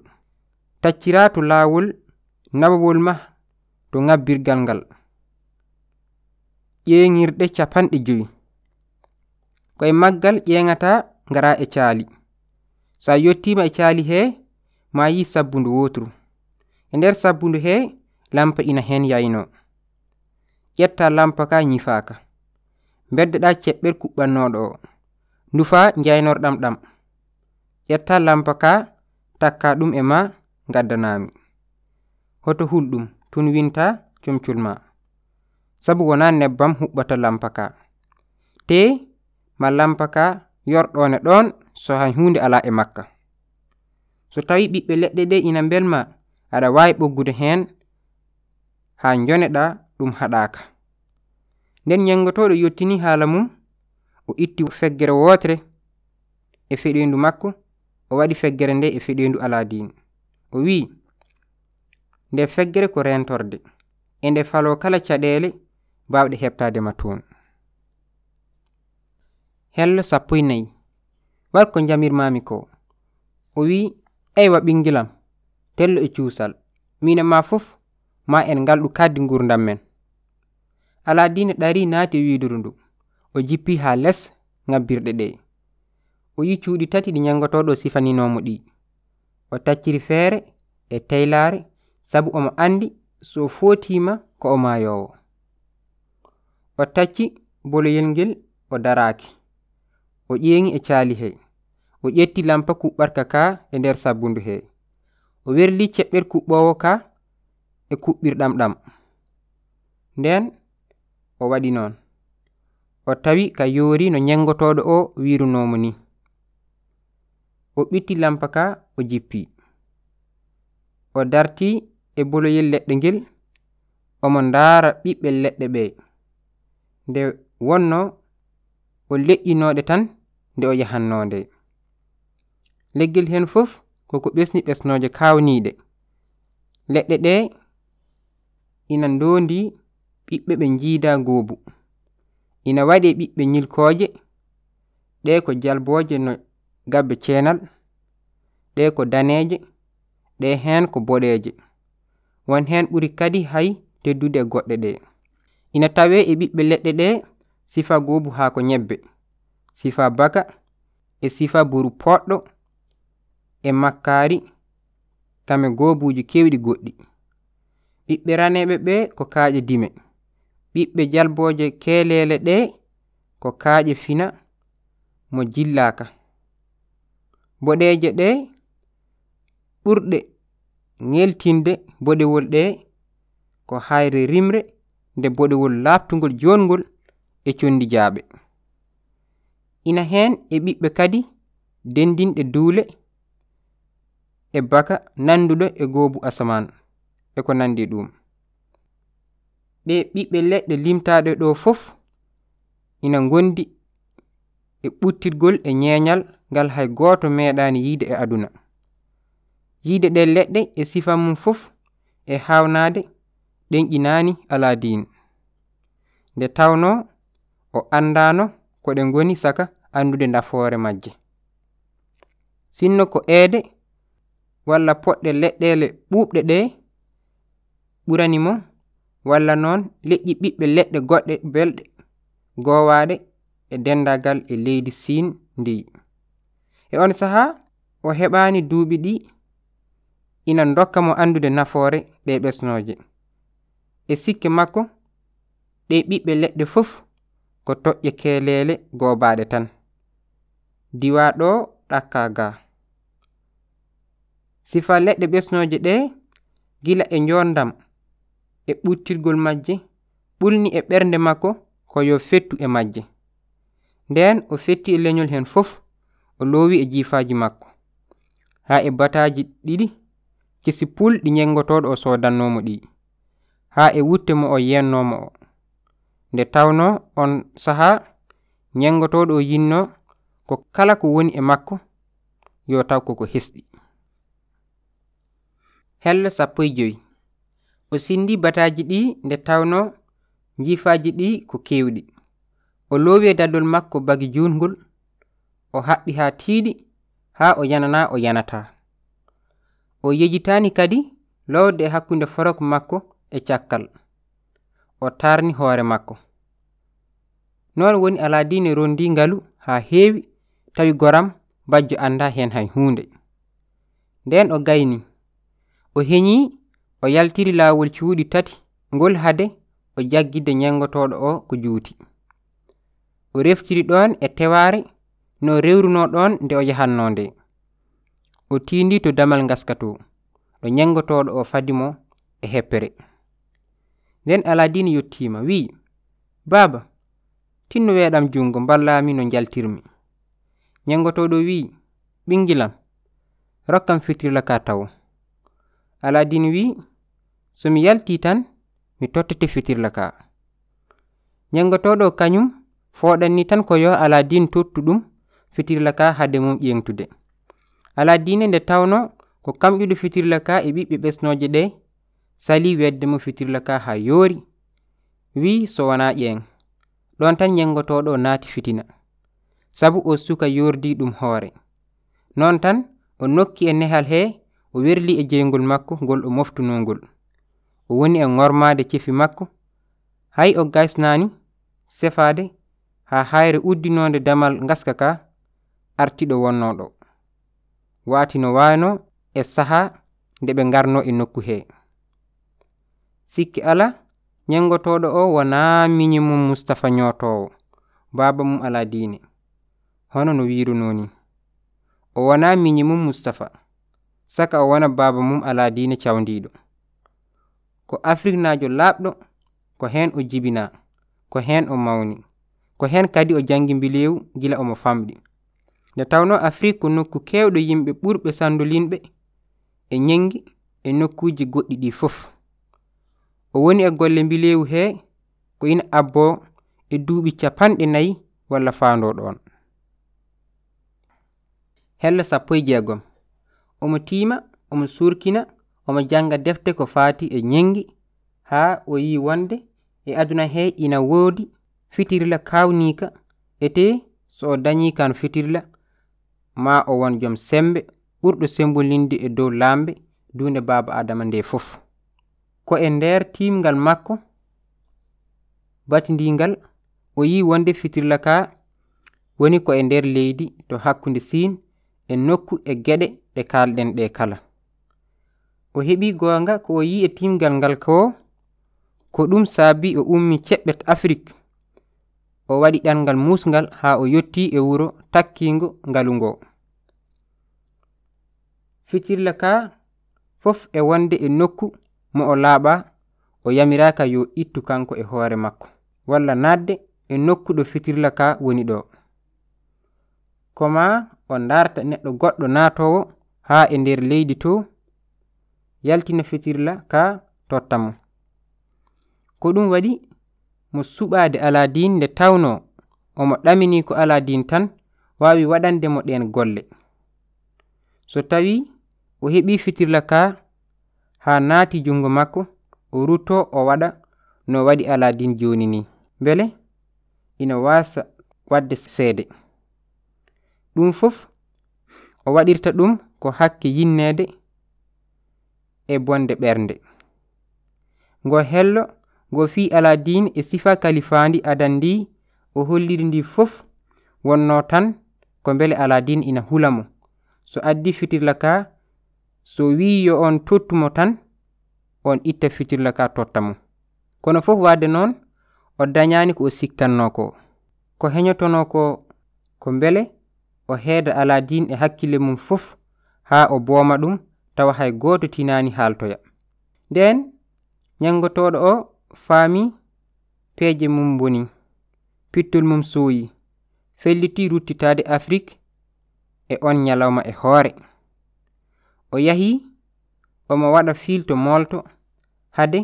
Taccira to laawol nawowol ma to ŋabbirgal ngal. Ƴeŋirɗe capanɗe joyi. Koye maggal ƴeŋata ngara e caali. so a yottima e caali he ma yi sabbundu wotru e nder sabbundu he lampa ina hen yayno ƴetta lampa ka ñifaka beddoɗa ceɓɓel kuɓɓannoɗo o. Ndufa jaynorɗam ɗam ƴetta lampa ka takka ɗum e ma gaddanami hoto hulɗum tun winta comcol ma. Sabu wona nebbam huɓɓata lampa ka. Te ma lampa ka yorɗone ɗon so hay hunde ala e makka. So tawi ɓiɓɓe leɗɗe ɗe ina belma aɗa wawi ɓoggude hen ha joneɗa ɗum haɗaka nden yengotoɗo yettini haala mum o itti feggere wotere e feɗendu makko o waɗi feggere nde e feɗendu aladin o wi nde feggere ko rentorde e nde falo kala caɗele bawɗe heɓtadema toon. hello sappo e nayi. War ko jamirmami ko. O wi eywa ɓingilam tello e cuusal. Mine ma fof ma en ngalɗu kaddi gurdam men. Aladine ɗari naati e widuru ndu o jippi ha les ngabbirɗe ɗe. O yi cuuɗi tati ɗi ñangotoɗo sifaninomo ɗi. O tacciri feere e teylare sabu omo andi so fotima ko o mayowo o tacci boloyel ngel o daraki o ƴeeŋi e caali he. O ƴetti lampa kuɓɓarka ka e nder sabbundu he. O werli ceɓɓel kuɓɓowo ka e kuɓɓirɗam ɗam. Nden o waɗi noon. O tawi ka yoori no ñengotoɗo o wirunomo ni. O ɓitti lampa ka o jippi. O darti e boloyel leɗɗe ngel omo ndaara ɓiɓɓe leɗɗe ɓe nde wonno o leƴƴinoɗe tan nde o yahanno nde leggel hen fof koko ɓesni ɓesnoje kawniɗe leɗɗe ɗe ina ndondi ɓiɓɓe ɓe jiida goobu. Ina waɗi ɓiɓɓe ñilkoje ɗe ko jalboje no gabbe ceenal ɗe ko daneje ɗe hen ko boɗeje won hen ɓuri kadi hay teddude e goɗɗe ɗe. Ina tawe e ɓiɓɓe leɗɗe ɗe sifa goobu ha ko ñebbe. sifa baka e sifa buru poɗɗo e makkari tame goobuji kewɗi goɗɗi. Ɓiɓɓe raneɓe ɓe ko kaaƴe dime. Ɓiɓɓe jalbooje keeleele ɗe ko kaaƴe fina mo jillaaka. Boɗeeje ɗe ɓurɗe ŋeltinde boɗewol ɗe ko hayre rimre nde boɗewol laaɓtungol jongol e conndi jaaɓe. ina heen e ɓiɓɓe kadi dendinɗe duule e baka nanduɗo e goobu asaman e ko nandi ɗum. Ɗe ɓiɓɓe leɗɗe limtaɗe ɗo fof ina gondi e ɓuttirgol e ñeeñal ngal hay gooto meeɗani yiide e aduna. Yiide ɗe leɗɗe e sifa mum fof e hawnade ɗen ƴinani aladin nde tawno o anndaano ko ɗe ngoni saka andude nafoore majje. Sinno ko eede walla poɗɗe leɗɗele ɓuuɓɗe ɗe ɓuranimo walla noon leƴƴi ɓiɓɓe leɗɗe goɗɗe belɗe gowaaɗe e dendagal e leydi Sin ndi. E on sahaa o heɓaani duuɓi ɗi ina dokka mo andude nafoore ɗe ɓesnooje. E sikke makko ɗe ɓiɓɓe leɗɗe fof ko toƴƴe kelele gobaɗe tan. Diwa ɗo ɗakka ga sifa leɗɗe ɓesnoje ɗe gila e jondam e ɓuttirgol majje ɓulni e ɓernde makko ko yo fettu e majje. Nden o fetti e leñol hen fof o lowi e jiifaji makko. Ha e bataji ɗiɗi kesi pulɗi ñengotoɗo o sodannomo ɗi. Ha e wutte mo o yennomo o. nde tawno on saaha ñeggotoɗo yinno ko kala ko woni e makko yo taw koko hesɗi. Hello sappo e joyi. O sindi bataji ɗi nde tawno jifaji ɗi ko kewɗi. O lowi e daddol makko bagi jungol o haɓɓi ha tiiɗi ha o yanana o yanata. O yejitani kadi lowde e hakkunde forok makko e cakkal. o tarni hoore makko. Noon woni aladine rondi ngalu ha heewi tawi goram bajjo anda hen hay hunde nden o gayni o heñi o yaltiri laawol cuuɗi tati ngol hade o jaggide ñengotoɗo o ko juuti. O reftiri ɗon e teware no rewruno ɗon nde o yahanno nde. O tindi to damal ngaskato ɗo ñengotoɗo o fadimo e heppere. Nden Aladini yettima wi baba tinno weɗam jungo mballami no jaltirmi nyengotoɗo wi ɓingilam rokkam fitirla ka tawo. Aladini wi somi yalti tan mi tottete fitirla ka. nyengotoɗo kañum foɗanni tan ko yo Aladini tottu ɗum fitirla ka hade mum ƴengtude aladine nde tawno ko kamƴude fitirla ka e ɓiɓɓe ɓesnoje ɗe sali wedde mo fitirla ka ha yoori. Wi so wona ƴeen ɗon tan yengotoɗo naati fitina. Sabu o suka yordi ɗum hoore. Non tan o nokki e nehal he o werli e jeygol makko ngol o moftunongol o woni e ŋormade cefi makko. Hay o gasnani sefade ha hayre uddinode damal gaska ka artiɗo wonnoɗo watino wano e saha nde ɓe garno e nokku he sikki ala ñengotoɗo o wona miñi mum mustapha ñotowo baaba mum ala diine. Hono no wirunoni o wona miñi mum mustapha saka o wona baaba mum ala diine cawndiɗo ko afrique najo laaɓɗo ko hen o jibina ko hen o mawni ko hen kadi o jangi mbilewu gila omo famɗi. Nde tawno afrique ko nokku kewɗo yimɓe ɓurɓe sandolinɓe e ñengi e nokkuji goɗɗi ɗi fof. o woni e golle mbilewu he ko ina abbo e duuɓi capanɗe nayi walla faando ɗon hello sappo e jeegom. Omo tiima omo surkina omo janga defte ko faati e ñengi haa o yi wonde e aduna he ina woodi fitirla kawnika ete so o dañi kan fitirla ma o won jom sembe ɓurɗo sembolinde e dow laamɓe duunde baaba adama nde fof. ko e nder timgal makko batidingal o yi wonde fitirla ka woni ko e nder leydi to hakkunde sin e nokku e geɗe ɗe kalɗen ɗe kala. O heɓi gonga ko o yi e timgal ngal ko ko ɗum saabi o ummi ceɓɓet afrique. O waɗi ɗangal musgal ha o yetti e wuro takkingo ngalu ngo. Fitirla ka fof e wonde e nokku mo o laaɓa o yamiraka yo ittu kanko e hoore makko. Walla nadde e nokkuɗo fitirla ka woni ɗo. Koma o darta neɗɗo goɗɗo naatowo ha e nder leydi to yaltina fitirla ka totta mo. Ko ɗum waɗi mo suɓade aladin nde tawno omo ɗamini ko aladin tan wawi waɗandemo ɗen golle. So tawi o heɓi fitirla ka ha naati jungo makko o rutto o waɗa no waɗi aladin joni ni. Beele ina wasa wadde seede. Ɗum fof o waɗirta ɗum ko hakke yinnede e bonde ɓernde. Ngo hello ngo fi aladin e sifa kalifandi adan ndi o holliri ndi fof wonno tan ko beele aladin ina hulamo so addi fitirla ka so wi yo on tottumo tan on itta fitirla ka totta mo. Kono fof wadde noon o dañani ko o sikkanno ko ko heñotono ko ko beele o heeda ala din e hakkille mum fof ha o booma ɗum tawa hay goto tinani haaltoya. Nden ñangotoɗo o faami peeje mum boni pittol mum sooyi felliti ruttitade afrique e on ñalawma e hoore. o yahi omo waɗa filto molto hade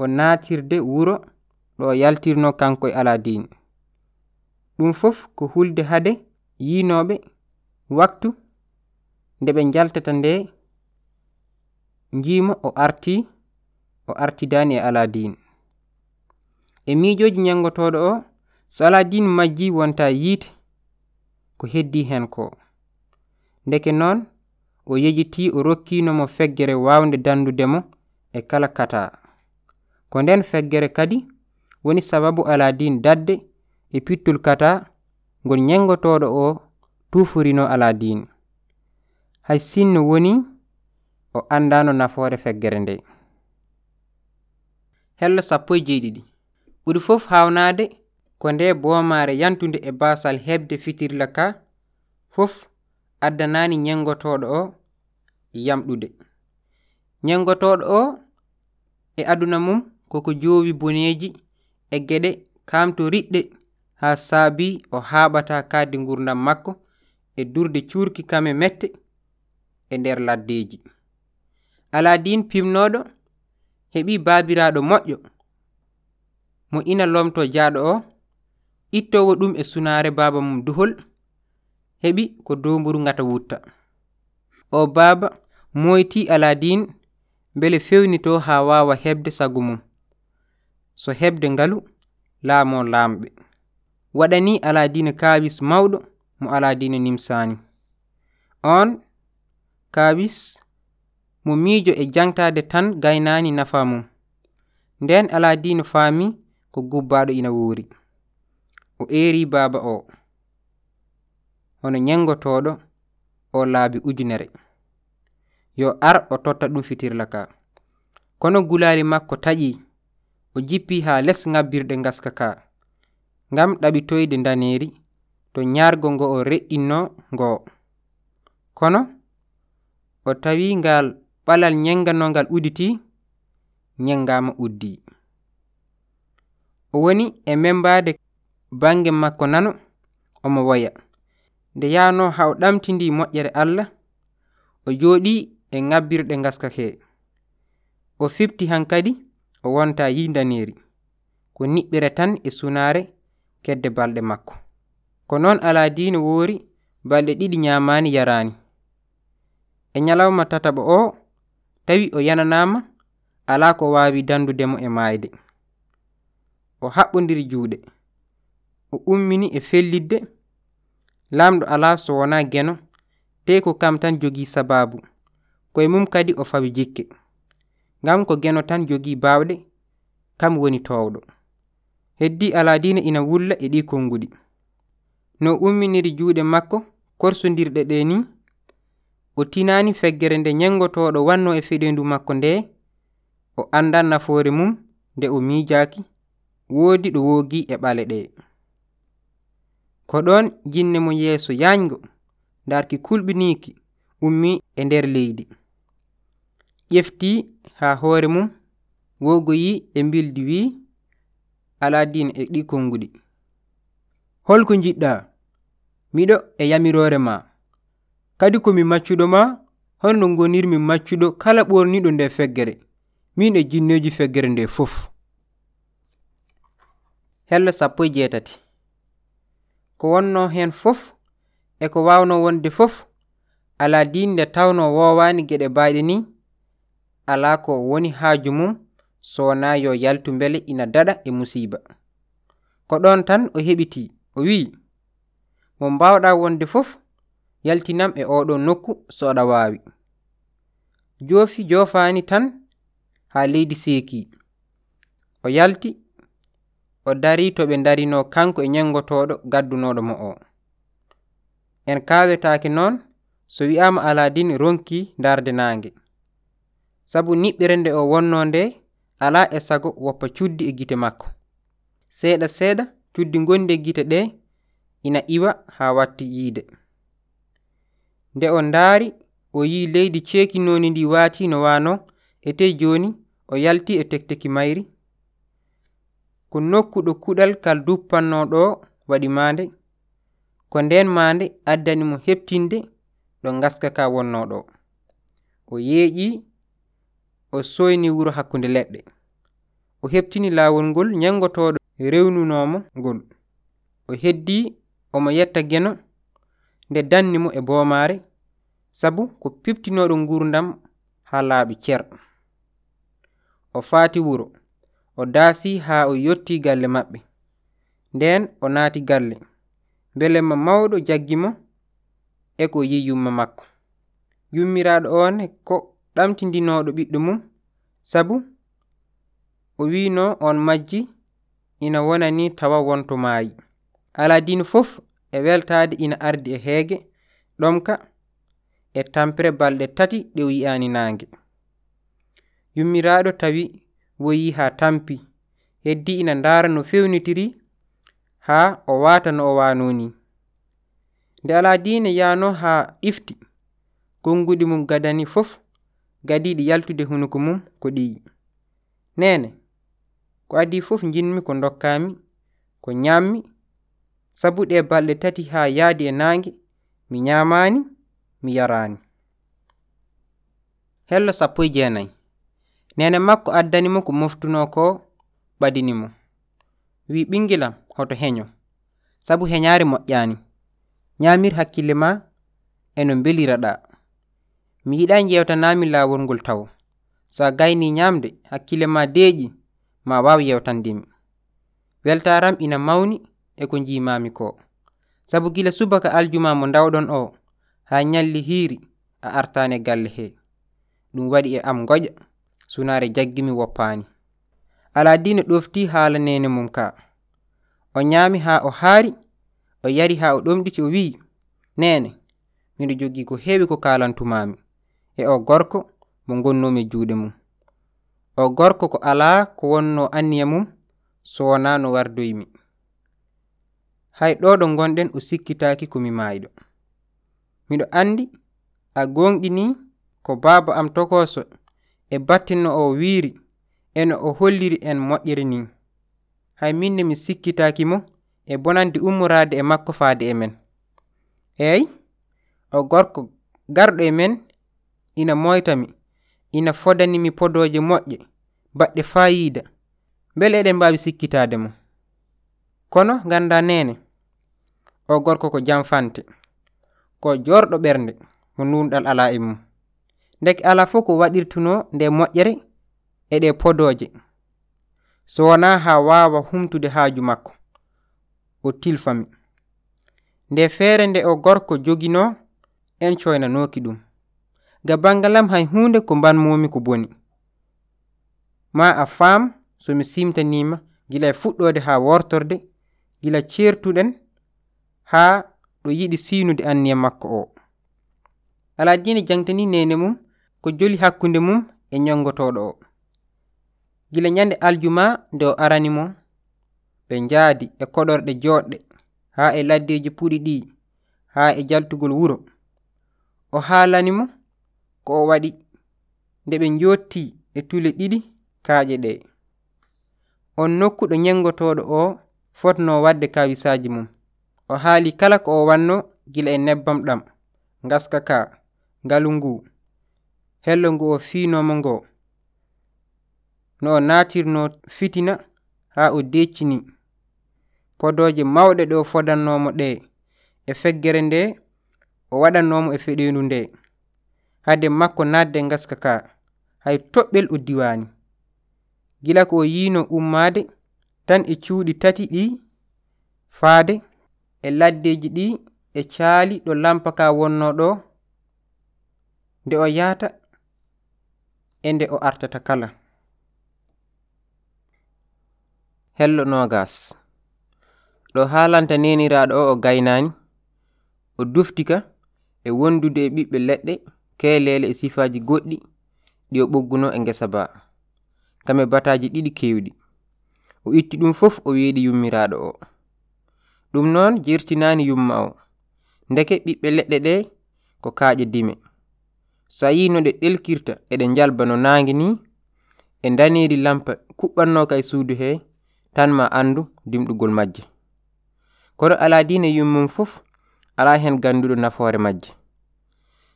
o natirde wuro ɗo o yaltirno kanko e aladin ɗum fof ko hulde hade yinoɓe waktu nde ɓe jaltata nde jimo o arti o artidani e aladin e mijoji ñangotoɗo o so aladin majji wonta yiite ko heddi hen ko ndeke noon o yejiti o rokkinomo feggere wawde dandudemo e kala kata. Ko nden feggere kadi woni sababu aladin dadde e pittol kata ngol ñengotoɗo o tufurino aladin hay sinno woni o andano nafoore feggere nde. Hello sappo e jeeɗiɗi. Ɓuri fof hawnade ko nde boomare yantude e basal heɓde fitirla ka fof addanani ñengotoɗo o yamɗude. Ñengotoɗo o e aduna mum koko jowi boneji e geɗe kamto riɗɗe ha saabi o haɓata kaddi gurdam makko e durde curki kame mette e nder laddeji aladin pimnoɗo heɓi babiraɗo moƴƴo. Mo ina lomto jaɗo o ittowo ɗum e sunare baba mum duhol heɓi ko domburu ngata wutta. o baba moyti aladin bele fewnito ha wawa hebde sagu mum. So hebde ngalu laamo lamɓe waɗani aladina kawis mawɗo mo aladina nimsani on kawis mo miijo e jangtade tan gaynani nafa mum. Nden aladina faami ko gubbaɗo ina woori o eri baba o. Hono ñengotoɗo o laabi ujunere. Yo ar o totta ɗum fitirla ka. Kono gulaali makko taƴi o jippi haa les ŋabbirɗe ngaska ka. Ngam ɗaɓitoyde ndaneeri to ñaargo ngo o re'inno ngoo kono o tawi ngal ɓalal ñenganongal uditi ñengama uddi. O woni e membaade bange makko nano omo woya. nde yano ha o ɗamtindi moƴƴere allah o joɗi e ŋabbirɗe gaskake o fifti hankadi o wonta yidaneri ko niɓɓere tan e sunare kedde balɗe makko. Ko noon ala woori balɗe ɗiɗi nyamani yarani e ñalawma tataɓa o tawi o yananama ala ko wawi dandudemo e mayde o haɓɓodiri juuɗe o ummini e fellidde lamɗo ala so wona geno te ko kam tan jogi sababu koye mum kadi o fawi jikke. Ngam ko geno tan jogi bawɗe kam woni towɗo. Heddi aladina ina wulla e ɗi konnguɗi no umminiri juuɗe makko korsodirɗe ɗe ni o tinani feggere nde ñengotoɗo wanno e feɗendu makko nde o andan nafoore mum nde o miijaki woodi ɗo woogi e ɓale ɗe. ko ɗon jinne mo yeeso yañgo darki kulɓiniki ummi e nder leydi. Ƴefti ha hoore mum wogoyi e mbildi wi aladin e ɗi konnguɗi. Holko jiɗɗa miɗo e yamirore ma. Kadi komi maccuɗo ma holno gonirmi maccuɗo kala ɓorniɗo nde feggere min e jinneji feggere nde fof. Hello sappo e jeetati. ko wonno hen fof e ko wawno wonde fof ala dinde tawno wowani geɗe baɗe ni ala ko woni haaju mum sowona yo yaltu bele ina daɗa e musiba ko ɗon tan o heɓiti o wi mo mbawɗa wonde fof yaltinam e oɗo nokku so aɗa wawi joofi jofani tan ha leydi seeki. O yalti o dari to ɓe darino kanko e nyengotoɗo gaddunoɗo mo o. En kawetake noon so wi'ama aladin ronki darde nange. Sabu niɓɓere nde o wonno nde ala e sago woppa cuddi e gite makko. Seeɗa seeɗa cuddi gondi e guite ɗe ina iwa ha watti yiide. Nde o ndaari o yi leydi ceekinoni ndi waati no wano ete joni o yalti e tekteki mayri ko nokkuɗo kuɗal kal duppannoɗo waɗi maande. Ko nden maande addanimo heɓtinde ɗo gaskaka wonnoɗo o yeeƴi o soyni wuro hakkunde leɗɗe. O heɓtini laawol ngol ñangotoɗo rewnunomo ngol. O heddi omo yetta geno nde danni mo e boomaare. Sabu ko piptinoɗo gurdam ha laaɓi cer. O faati wuro. o daasi haa o yotti galle maɓɓe. Nden o naati galle. Mbelema mawɗo jaggi mo e ko yi yumma makko. Yummiraɗo on ko ɗamtindinoɗo ɓiɗɗo mum. Sabu o wino on majji ina wonani tawa wonto maayi. Aladin fof e weltade ina ardi e heege ɗomka e tampere balɗe tati ɗe wi'ani nange yummiraɗo tawi woyi ha tampi. Heddi ina ndara no fewnitiri ha o wata no o wanoni. Nde aladine yano ha ifti gonguɗi mum gadani fof gadiɗi yaltude hunuko mum ko ɗiyi. Nene ko adi fof jinmi ko dokkami ko nyammi sabu ɗe balɗe tati ha yaadi e nange mi nyamani mi yarani hello sappo e jeenayi. nene makko addanimo ko moftuno ko ɓadinimo. Wi ɓingilam hoto heño. Sabu heñare moƴƴani ñamir hakkille ma eno beliraɗa mi yiɗa jewtanami lawol ngol tawo so a gayni ñamde hakkille ma deeƴi ma waw yewtandimi weltaram ina mawni e ko jimami ko. Sabu gila subaka aljuma mo dawɗon o ha ñalli hiiri a artane galle he. Ɗum waɗi e am goƴa sunaare jaggimi woppani alaadino ɗofti haala nene mum ka. O ñaami haa o haari o yari haa o ɗomɗiti o wi'i nene miɗo jogii ko heewi ko kalantumami e o gorko mo gonnomi juuɗe mum. O gorko ko alaa ko wonno anniya mum so wonaa no wardoymi hay ɗo ɗo gonɗen o sikkitaaki komi maayiɗo miɗo anndi a gonɗini ko baaba am tokoso e batte no o wiiri e no o holliri en moƴƴere ni. Hay minne mi sikkitaki mo e bonande ummorade e makko faade e men. Eyyi o gorko garɗo e men ina moytami ina fodanimi podoje moƴƴe baɗɗe fayida beele eɗen mbawi sikkitade mo. Kono ganda nene o gorko ko jamfante ko jorɗo ɓernde mo nunɗal ala e mum. deke ala fof ko waɗirtuno nde moƴƴere e ɗe podoje so wona ha wawa humtude haaju makko o tilfami. Nde feere nde o gorko jogino en coynanoki ɗum. Ga bangalam hay hunde ko banmomi ko boni. Ma a faam somi simtanima gila e fuɗɗode ha wortorde gila certuɗen ha ɗo yiɗi sinude anniya makko o. Ala dina jangtani nene mum ko joli hakkunde mum e nyongotoɗo o. Gila nyande aljuma nde o arani mo ɓe njaadi e koɗorɗe joɗɗe haa e laddeji puɗi ɗi haa e jaltugol wuro. O haalani mo ko o waɗi nde ɓe njotti e tule ɗiɗi kaaƴe ɗe. On nokkuɗo nyengotoɗo o fotno wadde kawisaji mum. O haali kala ko o wanno gila e nebbam ɗam gaska ka ngalu ngu hello ngu o fiinomo ngo? No o natirno fitina ha o deccini. Podoje mawɗe ɗe o fodannomo ɗe e feggere nde o waɗannomo e feɗendu nde. Hade makko nadde ngaska ka hay toɓɓel o diwani gila ko o yino ummade tan e cuuɗi tati ɗi faade e laddeji ɗi e caali ɗo lampa ka wonno ɗo nde o yahata e nde o artata kala. Hello nogas. Ɗo haalanta neniraɗo o o gaynani o duftika e wondude e ɓiɓɓe leɗɗe kelele e sifaji goɗɗi ɗi o ɓogguno e ngesa ba kame bataji ɗiɗi kewɗi o itti ɗum fof o weeɗi yummiraɗo o. Ɗum noon jertinani yumma o. Ndeke ɓiɓɓe leɗɗe ɗe ko kaaƴe dime. so a yi no ɗe ɗelkirta eɗen jalba no naange ni e daniri lampa kuɓɓannoka e suudu he tan ma andu dimɗugol majje. Kono ala dina yummum fof ala hen ganduɗo nafoore majje.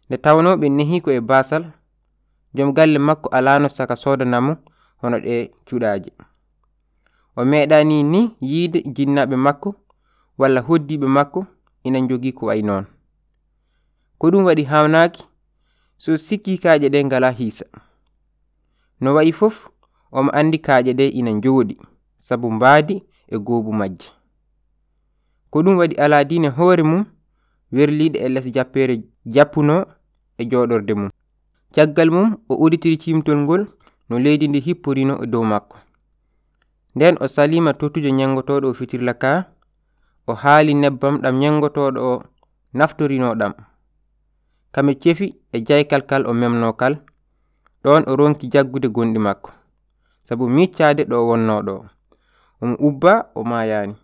Nde tawno ɓe nehi ko e basal joom galle makko alano saka sodanamo hono ɗe cuuɗaje o meɗani ni yiide jinnaɓe makko walla hoddiɓe makko ina jogi ko way noon. Ko ɗum waɗi hawnaki so sikki kaaƴe ɗe ngala hiisa. No wayi fof omo anndi kaaƴe ɗe ina njooɗi sabu mbaadi e goobu majje. Ko ɗum waɗi alaadiine hoore mum werliiɗe e les jappeere jappunoo e jooɗorde mum. Caggal mum o uditiri cimtol ngol no leydi ndi hipporino e dow makko. Nden o salima tottude ñangotoɗo o fitirla ka o haali nebbam ɗam ñangotoɗo o naftorino ɗam. kami cefi e jaykal kal o memno kal ɗon o ronki jaggude gonɗi makko. Sabu miccade ɗo wonno ɗo. Omo ubba o mayani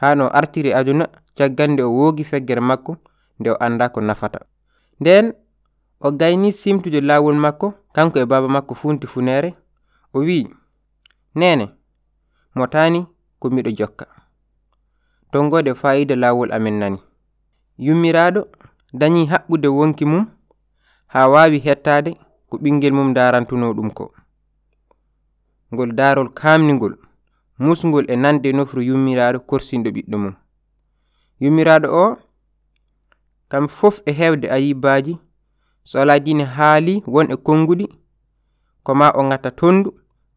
ha no artiri aduna caggande o wogi feggere makko nde o anda ko nafata. Nden o gayni simtude lawol makko kanko e baba makko funti funere o wi nene motani ko miɗo jokka. Tongode fayida lawol amen nani. Yummiraɗo dañi haɓɓude wonki mum ha wawi hettade ko ɓinguel mum darantuno ɗum ko. Ngol daarol kamnigol musgol e nande nofru yummiraɗo korsinɗo ɓiɗɗo mum. Yummiraɗo o kam fof e hewde ayibaji so aladine haali won e konnguɗi koma o ŋatta tondu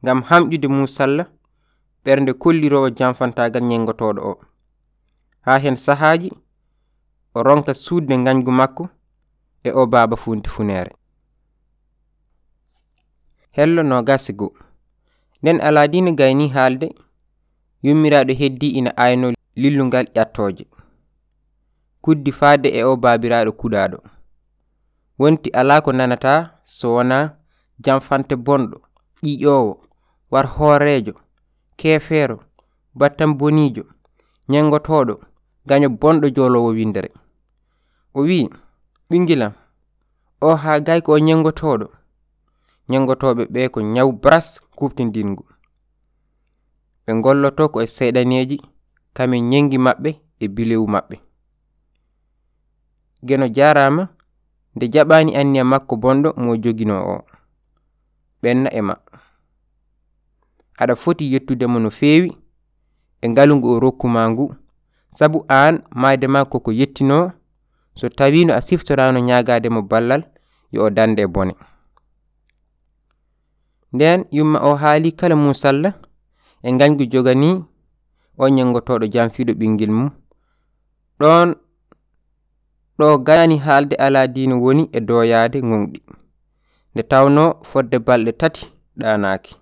ngam hamƴude musalla ɓernde kollirowo janfantagal ñeggotoɗo o. Ha hen sahaji o ronka suudde gañgu makko e o baaba funti funere hello nogas go. Nden aladina gayni haalde yummiraɗo heddi ina ayno lillungal ƴattoje kuddi faade e o baabiraɗo kuɗaɗo wonti ala ko nanata so wona jamfante bonɗo ƴiƴowo war hoorejo keefeero battan bonijo ñangotoɗo gaño bonɗo jolowo windere. o wi ɓinguel am o ha gay ko ñeggotoɗo ñeggotoɓeɓe ko ñawu baras kubtidingu ɓe golloto koye seyɗaneji kamen ñengui mabɓe e bilewu mabɓe gueno jarama nde jaɓani anniya makko bonɗo mo joguino o. Ɓenna e ma. Aɗa foti yettudemo no fewi e ngaalu ngu o rokkuma ngu saabu an maadema koko yettino so tawino a siftorano ñagademo ballal yo o dande e bone. Nden yumma o haali kala mum sallah e gañgu jogani o ñangotoɗo jam fiɗo ɓinguel mum. Ɗon ɗo gani haalde ala dina woni e doyade gonɗi nde tawno fodde balɗe tati ɗanaki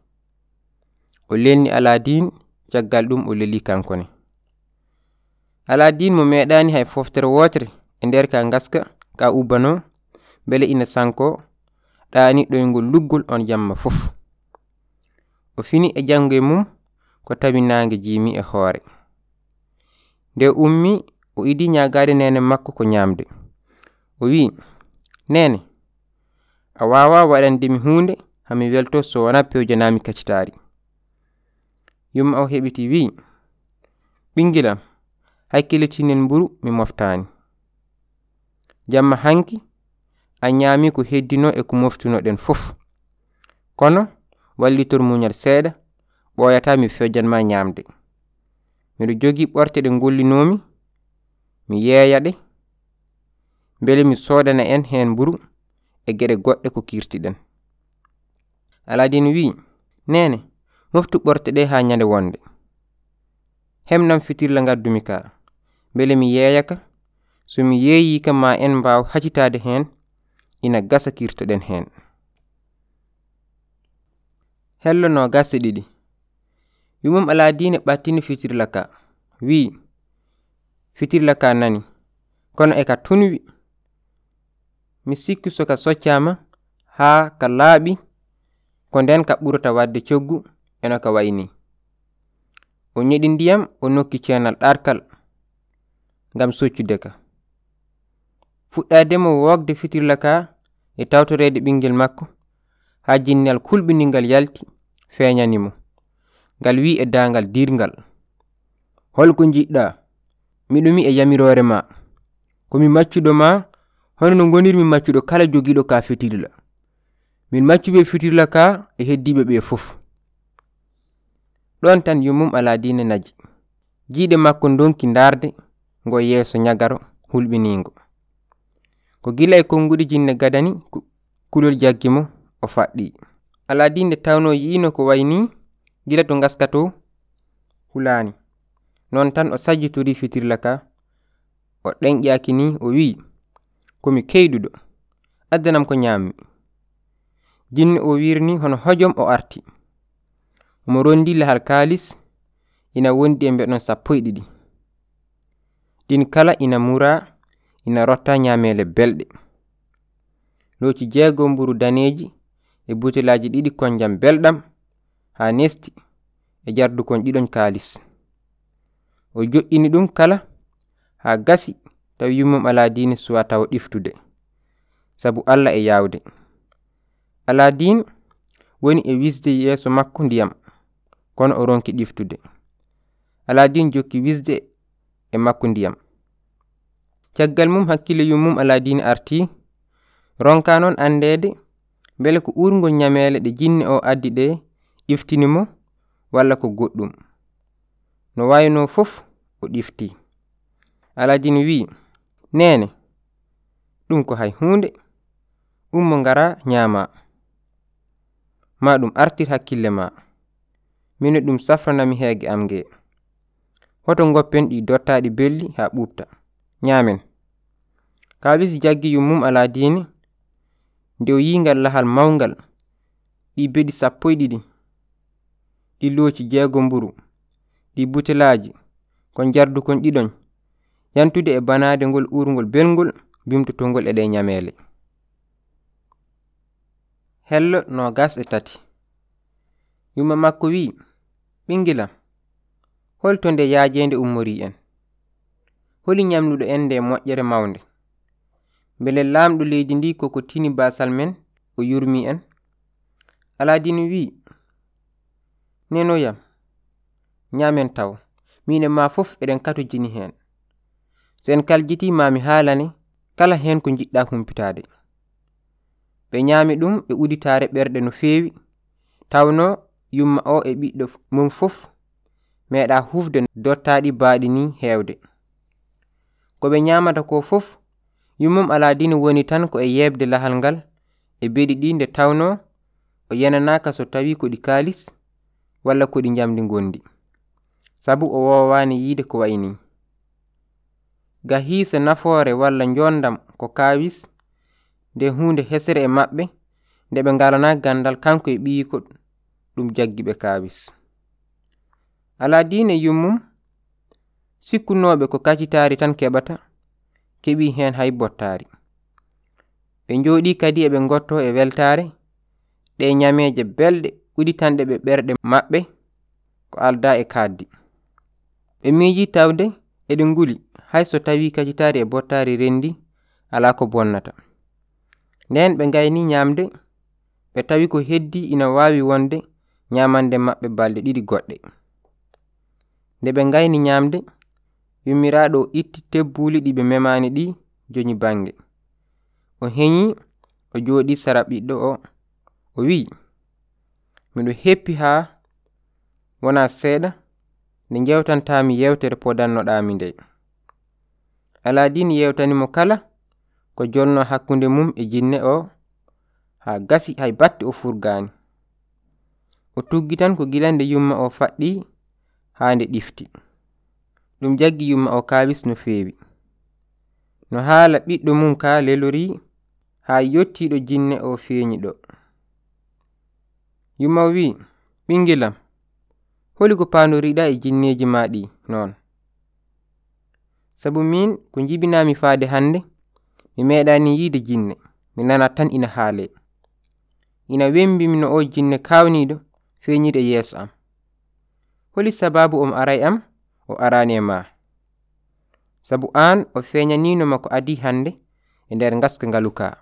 o lelni ala dina caggal ɗum o leli kankone ala dina mo meɗani hay foftere wotere e nder ka gaska ka ubbano beele ina sanko ɗani ɗoygol luggol on jamma fof. O fini e janngo e mum ko tabinage jimi e hoore. Nde ummi o idi ñagade nene makko ko ñamde o wi nene a wawa waɗandemi hunde hami welto so wona pewjanami kaccitari yumma o heɓiti wi ɓingilam hakkillitinen mburu mi moftani jamma hanki a ñaami ko heddino e ko moftunoɗen fof. Kono wallitor muñal seeɗa ɓoyata mi fejanma ñamde miɗo jogi ɓorte ɗe gollinomi mi yeeya ɗe beele mi sodana en hen mburu e geɗe goɗɗe ko kirtiɗen aladin wi nene moftu ɓorte ɗe ha ñande wonde. Hemnam fitirla gaddumi ka beele mi yeeya ka so mi yeeyi kam ma en mbaw hacitade hen ina gasa kirtoɗen hen hello nogase ɗiɗi. Yumum aladine ɓattini fitirla ka wi fitirla ka nani. Kono e ka tunwi mi sikku soka soccama haa ka laaɓi ko nden ka ɓurata wadde coggu eno ka wayni. O ñeɗi ndiyam o nokki ceenal ɗarkal ngam soccude ka. fuɗɗade mo wogde fitirla ka e tawtorede ɓinguel makko ha jinnal kulɓiningal yalti feeñanimo ngal wi e dangal dirgal holko jiɗɗa miɗumi e yamirore ma. Komi maccuɗo ma hono no gonirmi maccuɗo kala jogiɗo ka fitirla. Min maccuɓe fitirla ka e heddiɓe ɓe fof. Ɗon tan yummum ala dina naji jiiɗe makko donki darde ngo yeeso ñagaro hulɓiningo ko gila e konnguɗi jinne gadani kulol jaggi mo o faɗɗi. Aladi nde tawno yino ko way ni gila to gaskato hulani noon tan o sajjitori fitirla ka o ɗenƴaki ni o wi komi keyɗuɗo addanam ko ñammi jinni o wirni hono hojom o arti. Omo rondi lahal kalis ina wondi e mbeɗon sappo e ɗiɗi. Ɗin kala ina mura ina rotta nyamele belɗe. Loci jeego mburu daneji e butelaji ɗiɗi konjam belɗam ha nesti e jardukon ɗiɗon kalis o jo'ini ɗum kala ha gasi tawi yummum aladini suwa tawa ɗiftude. Sabu allah e yawde aladin woni e wisde yeeso makko ndiyam kono o ronki ɗiftude. Aladin jokki wisde e makko ndiyam. caggal mum hakkille yummum aladin arti. Ronka noon andede bele ko ɓurgol nyamele ɗe jinne o addi ɗe iftinimo walla ko goɗɗum. No wayno fof o ɗifti. Aladin wi nene ɗum ko hay hunde ummo ngara nyama ma ɗum artir hakkille ma. Mino ɗum safranami heege am nge. Hoto goppen ɗi dottaɗi belli ha ɓuɓta nyamen kaabis jaggi yummum aladini nde o yingal lahal mawgal ɗi beɗi sappo e ɗiɗi. Ɗi loci jeego mburu ɗi butelaji kon jardukon ɗiɗon yantude e banade ngol urgol belgol bimtotongol eɗe nyamele hello no gas e tati. Yumma makko wi ɓingilam holto nde yajende ummori en. holi nyamluɗo en nde moƴƴere mawnde. Beele laamɗo leydi ndi koko tini basal men o yurmi en. Aladini wi nenoyam nyamen taw. Min e ma fof eɗen katojini hen so en kaljiti mami haalane kala hen ko jiɗɗa humpitade ɓe nyami ɗum e uditare ɓerɗe no feewi. Tawno yumma o e ɓiɗɗo mum fof meeɗa hufde dottaɗi baaɗi ni heewde. ko ɓe nyamata ko fof yummum aladini woni tan ko e yebde lahal ngal e beɗi ɗi nde tawno o yenanaka so tawi ko ɗi kaalis walla ko ɗi jamdi gondi sabu o wowani yiide ko wayni ga hiisa nafoore walla jondam ko kawis nde hunde hesere e maɓɓe nde ɓe ngalana gandal kanko e ɓiyiko ɗum jaggi ɓe kawis aladine yummum sikkunoɓe ko kacitari tan keɓata keɓi hen hay bottari ɓe jooɗi kadi eɓe gotto e, e weltare ɗe nyameje belɗe uditanɗe ɓe ɓerɗe maɓɓe ko alda e kaddi ɓe miiji tawde eɗe nguli hay so tawi kacitari e bottari rendi ala ko bonnata. Nden ɓe gayni nyamde ɓe tawi ko heddi ina wawi wonde nyamande maɓɓe balɗe ɗiɗi goɗɗe. Nde ɓe gayni nyamde Yummiraɗo itti tebbuli ɗi ɓe memani ɗi jooñi bange. O heñi o joɗi sara ɓiɗɗo o O wi'i. Miɗo heppi ha wona seeɗa nde jewtantami yewtere podannoɗami nde. Aladini yewtanimo kala ko jolno hakkunde mum e jinne o ha gasi hay batte o furgani O tuggi tan ko gilande yumma o faɗɗi ha nde ɗifti. ɗum jaggi yumma o kawis no feewi. No haala ɓiɗɗo mum ka lelori ha yettiɗo jinne o feeñi ɗo yumma o wi ɓinguelam holi ko panoriɗa e jinneji ma ɗi noon. Sabu min ko jibinami faade hande mi meeɗani yiide jinne mi nana tan ina haale ina wembimi no o jinne kawniɗo feeñiri e yeeso am. Holi sababu om ara e am o arani e ma. Sabu an o feeñaninoma ko adi hande e nder gaska ngaluka.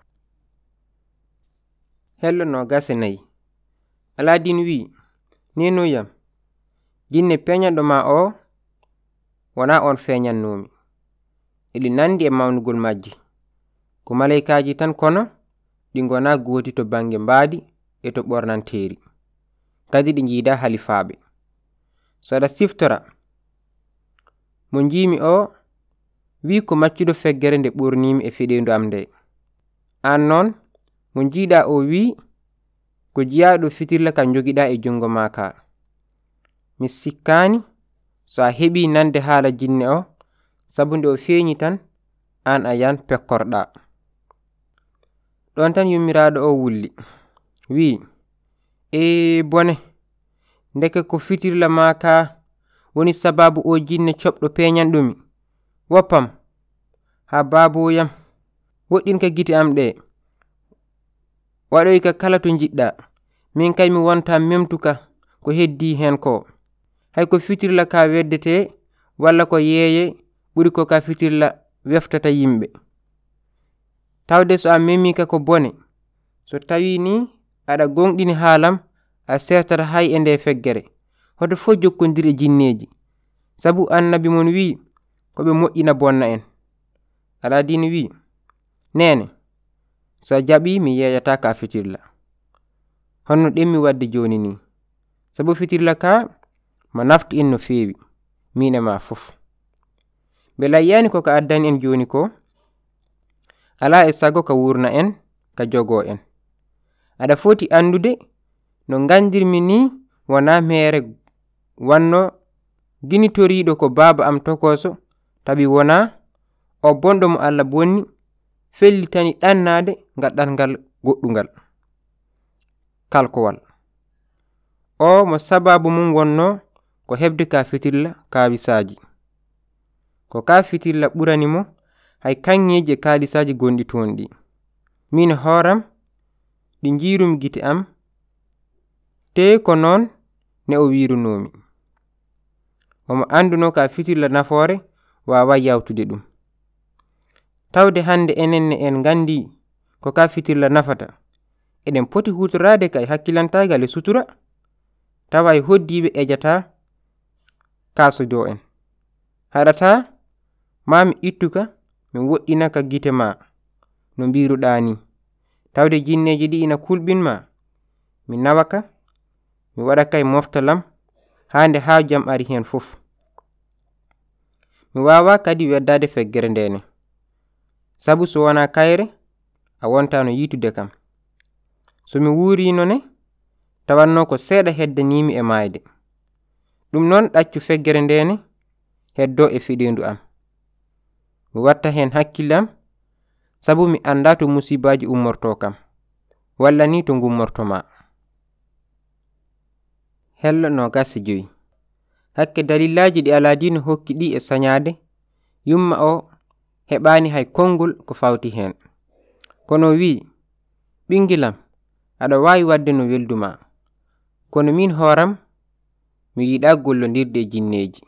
Hello nogas e nayi. Aladin wi nenuyam jinne peñanɗo ma o wona on feeñannomi eɗi nandi e mawnugol majji. Ko malaikaji tan kono ɗi gona gooti to bange mbaadi e to ɓornanteeri. Kadi ɗi jiida halifaaɓe. Soɗa siftora mo jimi o wi ko maccuɗo feggere nde ɓurnimi e feɗendu am nde. An noon mo jiiɗa o wi ko jiyaɗo fitirla kam jogiɗa e jungo maka mi sikkani so a heɓi nande haala jinne o sabu nde o feeñi tan an a yan pekkorɗa. Ɗon tan yummiraɗo o wulli. Wi e bone ndeke ko fitirla ma ka woni sababu o jinne coɓɗo peñanɗumi woppam ha baboyam woɗɗinka gite am ɗe waɗoyka kala to jiɗɗa min kay mi wonta memtuka ko heddi hen ko. Hay ko fitirla ka weddete walla ko yeeye ɓuri ko ka fitirla weftata yimɓe. Tawde so a memika ko bone so tawi ni aɗa gonɗini haalam a sertata hay e nde feggere. hoto fo jokkodir e jinneji sabu annabi mon wi koɓe moƴƴina bonna en. Aladin wi nene so a jaɓi mi yeyata ka fitirla. Honno ɗemmi wadde joni ni. Sabu fitirla ka ma naftu en no fewi min e ma fof. Ɓe layyani ko ka addani en joni ko ala e sago ka wurna en ka jogo en. Aɗa foti andude no gandirmi ni wona mere wanno ginitoriɗo ko baaba am tokoso tabi wona o bonɗo mo allah bonni fellitani ɗannade gaɗɗalgal goɗɗungal kalkowal. O mo sababu mum wonno ko hebde ka fitirla kawisaji ko ka fitilla ɓuranimo hay kanŋeji e kalisaji gonɗi toon ɗi min hooram ɗi jiirumi gite am te ko noon ne o wirunomi omo anduno ka fitirla nafoore wawa yawtude ɗum. Tawde hande enenne en gandi ko ka fitirla nafata eɗen poti hutorade ka e hakkilantagal e sutura tawa e hoddiɓe ejata kasodo en. Haɗata mami ittuka min woɗɗinaka gite ma no biruɗani tawde jinneji ɗi ina kulɓinma mi nawaka mi waɗaka e moftalam hande ha jam ari hen fof mi wawa kadi weddade feggere ndene. Sabu so wona kayre a wontano yitude kam. Somi wurino ne tawanno ko seeɗa heddanimi e mayde. Ɗum noon ɗaccu feggere ndene heddo e fiɗendu am. Mi watta hen hakkillam sabu mi anda to musibaji ummorto kam. Walla ni to gummortoma hello no gasi joyi. Hakke dalillaji ɗi aladino hokki ɗi e sañade yumma o heɓani hay kongol ko fawti hen. Kono wi ɓingilam aɗa wawi wadde no welduma. Kono min hooram mi yiɗa gollodirde e jinneji.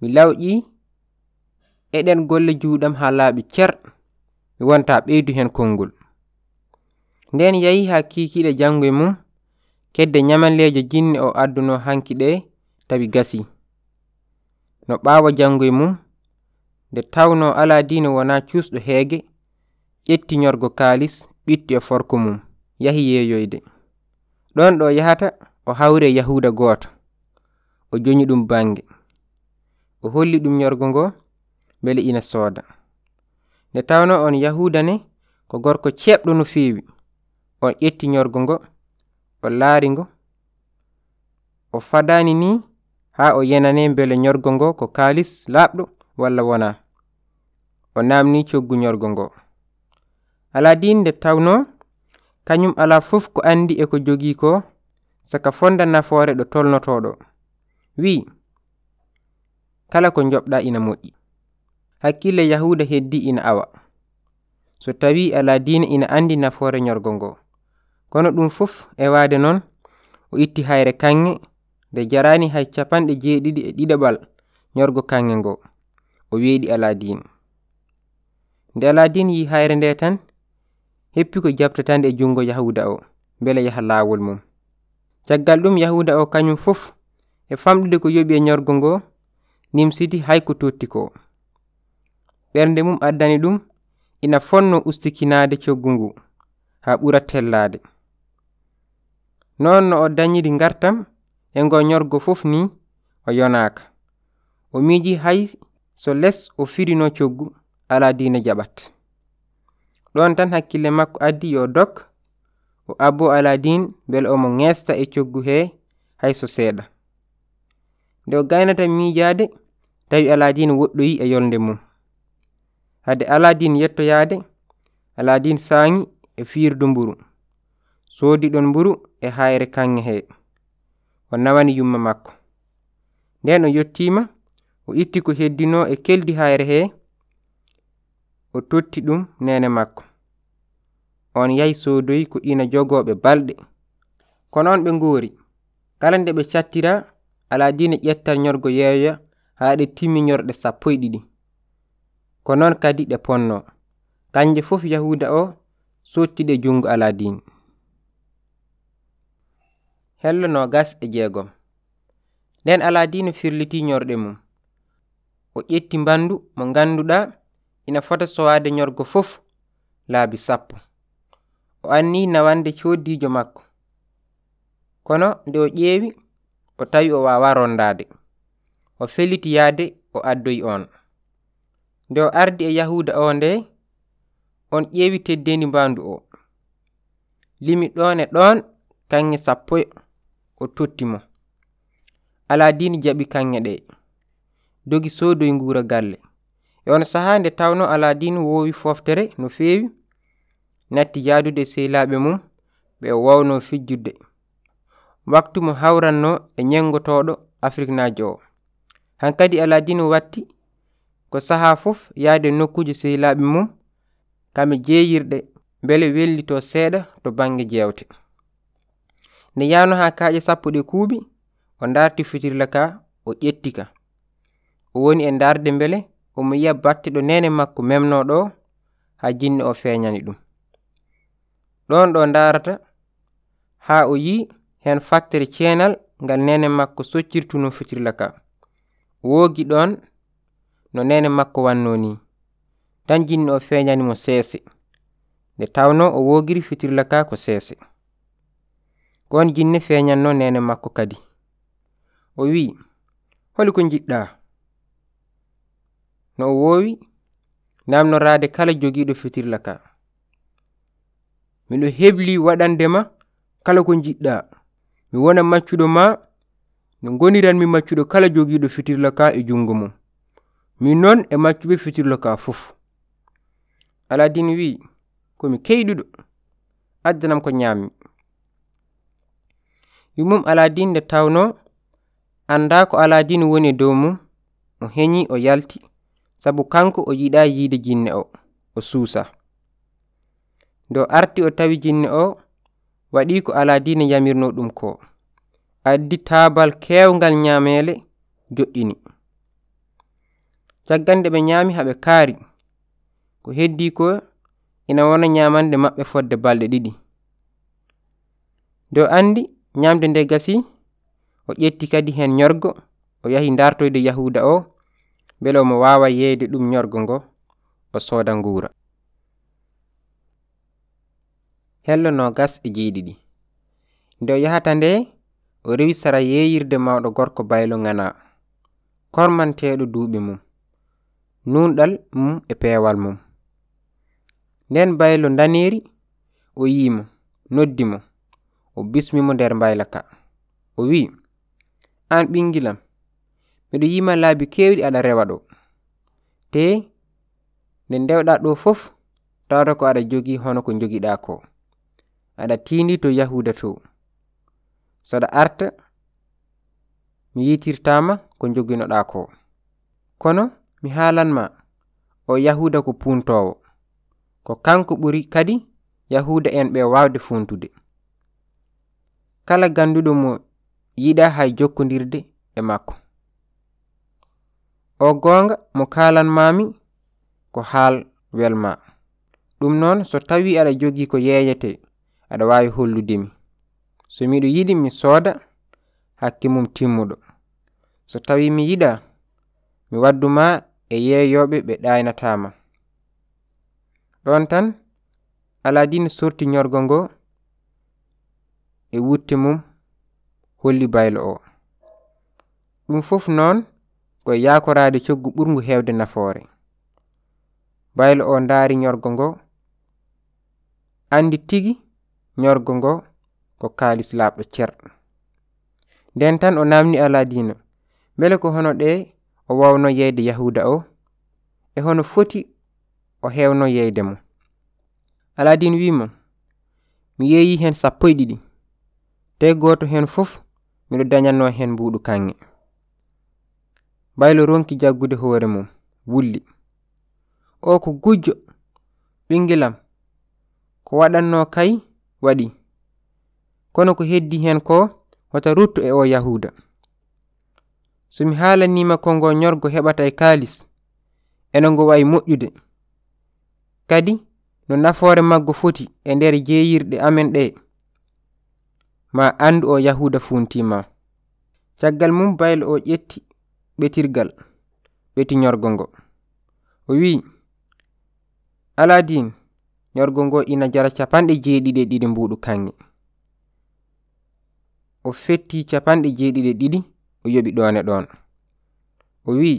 Mi lawƴi eɗen golle juuɗam ha laaɓi cer mi wonta ɓeydu hen konngol nden yayi ha kikiɗe jango e mum kedde nyamanleje jinne o adduno hanki ɗe tawi gasi. No ɓawo jango e mum nde tawno aladino wona cusɗo heege ƴetti nyorgo kalis ɓitti e forko mum yahi yeeyoyde. Ɗon ɗo yahata o hawre yahuda gooto o joñi ɗum bange o holli ɗum nyorgo ngo bele ina sooda. Nde tawno on yahuda ne ko gorko ceɓɗo no feewi on ƴetti nyorgo ngo o laari ngo o fadani ni ha o yenane beele nyorgo ngo ko kalis laaɓɗo walla wona. O namni coggu nyorgo ngo. Alaadin nde tawno kañum ala fof ko andi e ko jogi ko saka fonda nafoore ɗo tolnotoɗo wi kala ko joɓɗa ina moƴƴi. Hakkille yahuda heddi ina awa. So tawi ala dina ina andi nafoore nyorgo ngo. kono ɗum fof e wade noon o itti hayre kanŋe nde jarani hay capanɗe jeeɗiɗi e ɗiɗaɓal ñorgo kanŋe ngo. O weeɗi aladin nde aladin yi hayre nde tan heppi ko jabtatande e jungo yahuda o bele yaha lawol mum. Caggal ɗum yahuda o kañum fof e famɗude ko yoɓi e ñorgo ngo nimsiti hay ko totti ko. Ɓernde mum addani ɗum ina fonno ustikinade coggu ngu ha ɓura tellade noon no o dañiri gartam e ngo ñorgo fof ni o yonaaka. O miiji hay so les o firino coggu ala diina jaɓat. Ɗon tan hakkille makko addi yo dok o abbo ala din beele omo ŋesta e coggu he hay so seeɗa. Nde o gaynata miijaade tawi ala din woɗɗoyi e yolde mum. Hade ala din yettoyaade ala din saaŋi e fiirdu mburu. soodi ɗon mburu e hayre kanŋe he. O nawani yumma makko. Nden o yettima o itti ko heddino e keldi hayre he o totti ɗum nene makko. On yahi sodoyi ko ina jogoɓe balɗe. Ko noon ɓe goori kala nde ɓe cattira aladina ƴettan yorgo yeeya haa ɗe timmi yorɗe sappo e ɗiɗi. Ko noon kadi ɗe ponno kanje fof yahuda o sottiɗe junngo aladin hello no gas e jeegom. Nden aladino firliti ñorɗe mum. O ƴetti mbandu mo ganduɗa ina fota sowade ñorgo fof laabi sappo. O anni nawande coddijo makko. Kono nde o ƴeewi o tawi o wawa rondade o feliti yaade o addoyi on. Nde o ardi e yahuda o nde on ƴeewi teddeni mbandu o. Limi ɗon e ɗon kanŋe sappo e. o totti mo. Aladini jaɓi kanŋe ɗe. Dogi sodoy ngura galle. E on saha nde tawno aladini wowi foftere no feewi natti yadude sehlaaɓe mum ɓe wawno fijjude waktu mo hawranno e nyengotoɗo afrique najo o hankadi aladini watti ko saha fof yaade nokkuje sehlaaɓe mum kame jeyirɗe beele wellito seeɗa to bange jewte nde yano ha kaaƴe sappo ɗe kuuɓi o darti fitirla ka o ƴetti ka. O woni e darde beele omo yiya batte ɗo nene makko memno ɗo ha jinne o feeñani ɗum. Ɗon ɗo darata ha o yi hen factere ceenal ngal nene makko soccirtuno fitirla ka. Woogi ɗon no nene makko wanno ni tan jinne o feeñanimo seese. Nde tawno o wogiri fitirla ka ko seese. won jinne feeñanno nene makko kadi. O wi'i holiko jiɗɗa no o woowi namnorade kala jogiiɗo fitirla ka. Miɗo hebli waɗandema kala ko jiɗɗa mi wona maccuɗo ma no goniranmi maccuɗo kala jogiiɗo fitirla ka e junngo mum. Min noon e maccuɓe fitirla ka fof. Aladin wi'i komi keyɗuɗo addanam ko ñaammi yumum aladin nde tawno anda ko aladin woni dow mum o heñi o yalti. Sabu kanko o yiɗa yiide jinne o o suusa. Nde o arti o tawi jinne o waɗi ko aladina yamirno ɗum ko. Addi taabal kewgal nyamele joɗɗini. Caggal nde ɓe nyami haɓe kaari. Ko heddi ko ina wona nyamande maɓɓe fodde balɗe ɗiɗi. Nde o andi nyamde nde gasi o ƴetti kadi hen nyorgo o yahi dartoyde yahuda o beele omo wawa yeyde ɗum nyorgo ngo o sooda nguura. Hello nogas e jeeɗiɗi. Nde o yahata nde o rewi sara yeeyirde mawɗo gorko baylo ŋana kormanteɗo duuɓi mum nunɗal mum e peewal mum. Nden baylo daneri o yimo noddi mo. o bismimo nder mbayla ka. O wi'i an ɓingilam miɗo yima laabi kewɗi aɗa rewa ɗo. Te nde ndewɗa ɗo fof tawata ko aɗa jogi hono ko jogiɗa ko aɗa tindi to yahuda to. Saɗa arta mi yitirtama ko joginoɗa ko kono mi haalanma o yahuda ko puntowo ko kanko ɓuri kadi yahuda en ɓe wawde funtude kala ganduɗo mo yiɗa hay jokkodirde e makko. O gonga mo kalanmami ko haal welma. Ɗum noon so tawi aɗa jogi ko yeyete aɗa wawi holludemi so miɗo yiɗi mi sooda hakke mum timmuɗo. So tawi mi yiɗa mi wadduma e yeeyoɓe ɓe ɗaynatama ɗon tan aladin sorti ñorgo ngo e wutte mum holli baylo o. Ɗum fof noon koye yakorade coggu ɓurgu hewde nafoore. Baylo o ndaari ñorgo ngo andi tigi ñorgo ngo ko kalis laaɓɗo cer. Nden tan o namdi aladina beele ko hono ɗe o wawno yeyde yahuda o e hono foti o hewno yeyde mo. Aladin wimo mi yeeyi hen sappo e ɗiɗi. te goto hen fof miɗo dañanno hen mbuɗu kanŋe baylo ronki jaggude hoore mum wulli. O ko gujjo ɓingilam ko waɗanno kay waɗi. Kono ko heddi hen ko wata ruttu e o yahuda so mi haalanima kongo nyorgo heɓata e kalis eno ngo wayi moƴƴude. Kadi no nafoore maggo foti e nder jeeyirɗe amen ɗe. ma andu o yahuda funtima. Caggal mum baylo o ƴetti ɓetirgal ɓeti ɓetinorgo ngo. O wi aladin din ngo ina jara capanɗe jeeɗiɗi e ɗiɗi mbuɗu kanŋe o fetti capanɗe jeeɗiɗi e ɗiɗi o yoɓi ɗone ɗon o wi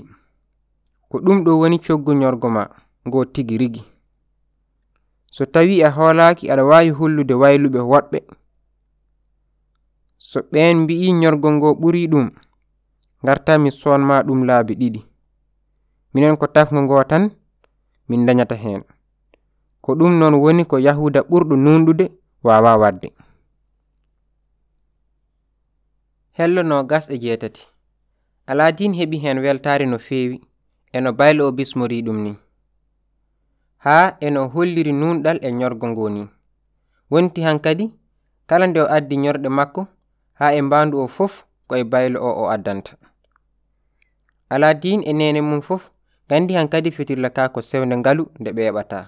ko ɗum ɗo woni coggu yorgo ma ngo tigi rigi. So tawi a hoolaki aɗa wawi hollude wayluɓe woɗɓe so ɓen mbi'i yorgo ngo ɓuri ɗum garta mi sonma ɗum laabi ɗiɗi. Minen ko tafgo ngo tan min dañata hen ko ɗum noon woni ko yahuda ɓurɗo nunɗude wawa wadde hello nogas e jeetati. Aladin heɓi hen weltare no feewi eno baylo o bismori ɗum ni. Haa eno holliri nunɗal e nyorgo ngo ni. Wonti han kadi kala nde o addi nyorɗe makko haa e mbandu o fof koye baylo o o addanta. Alaa diin e nene mum fof gandi han kadi fitirla ka ko sewnde ngalu nde ɓeɓata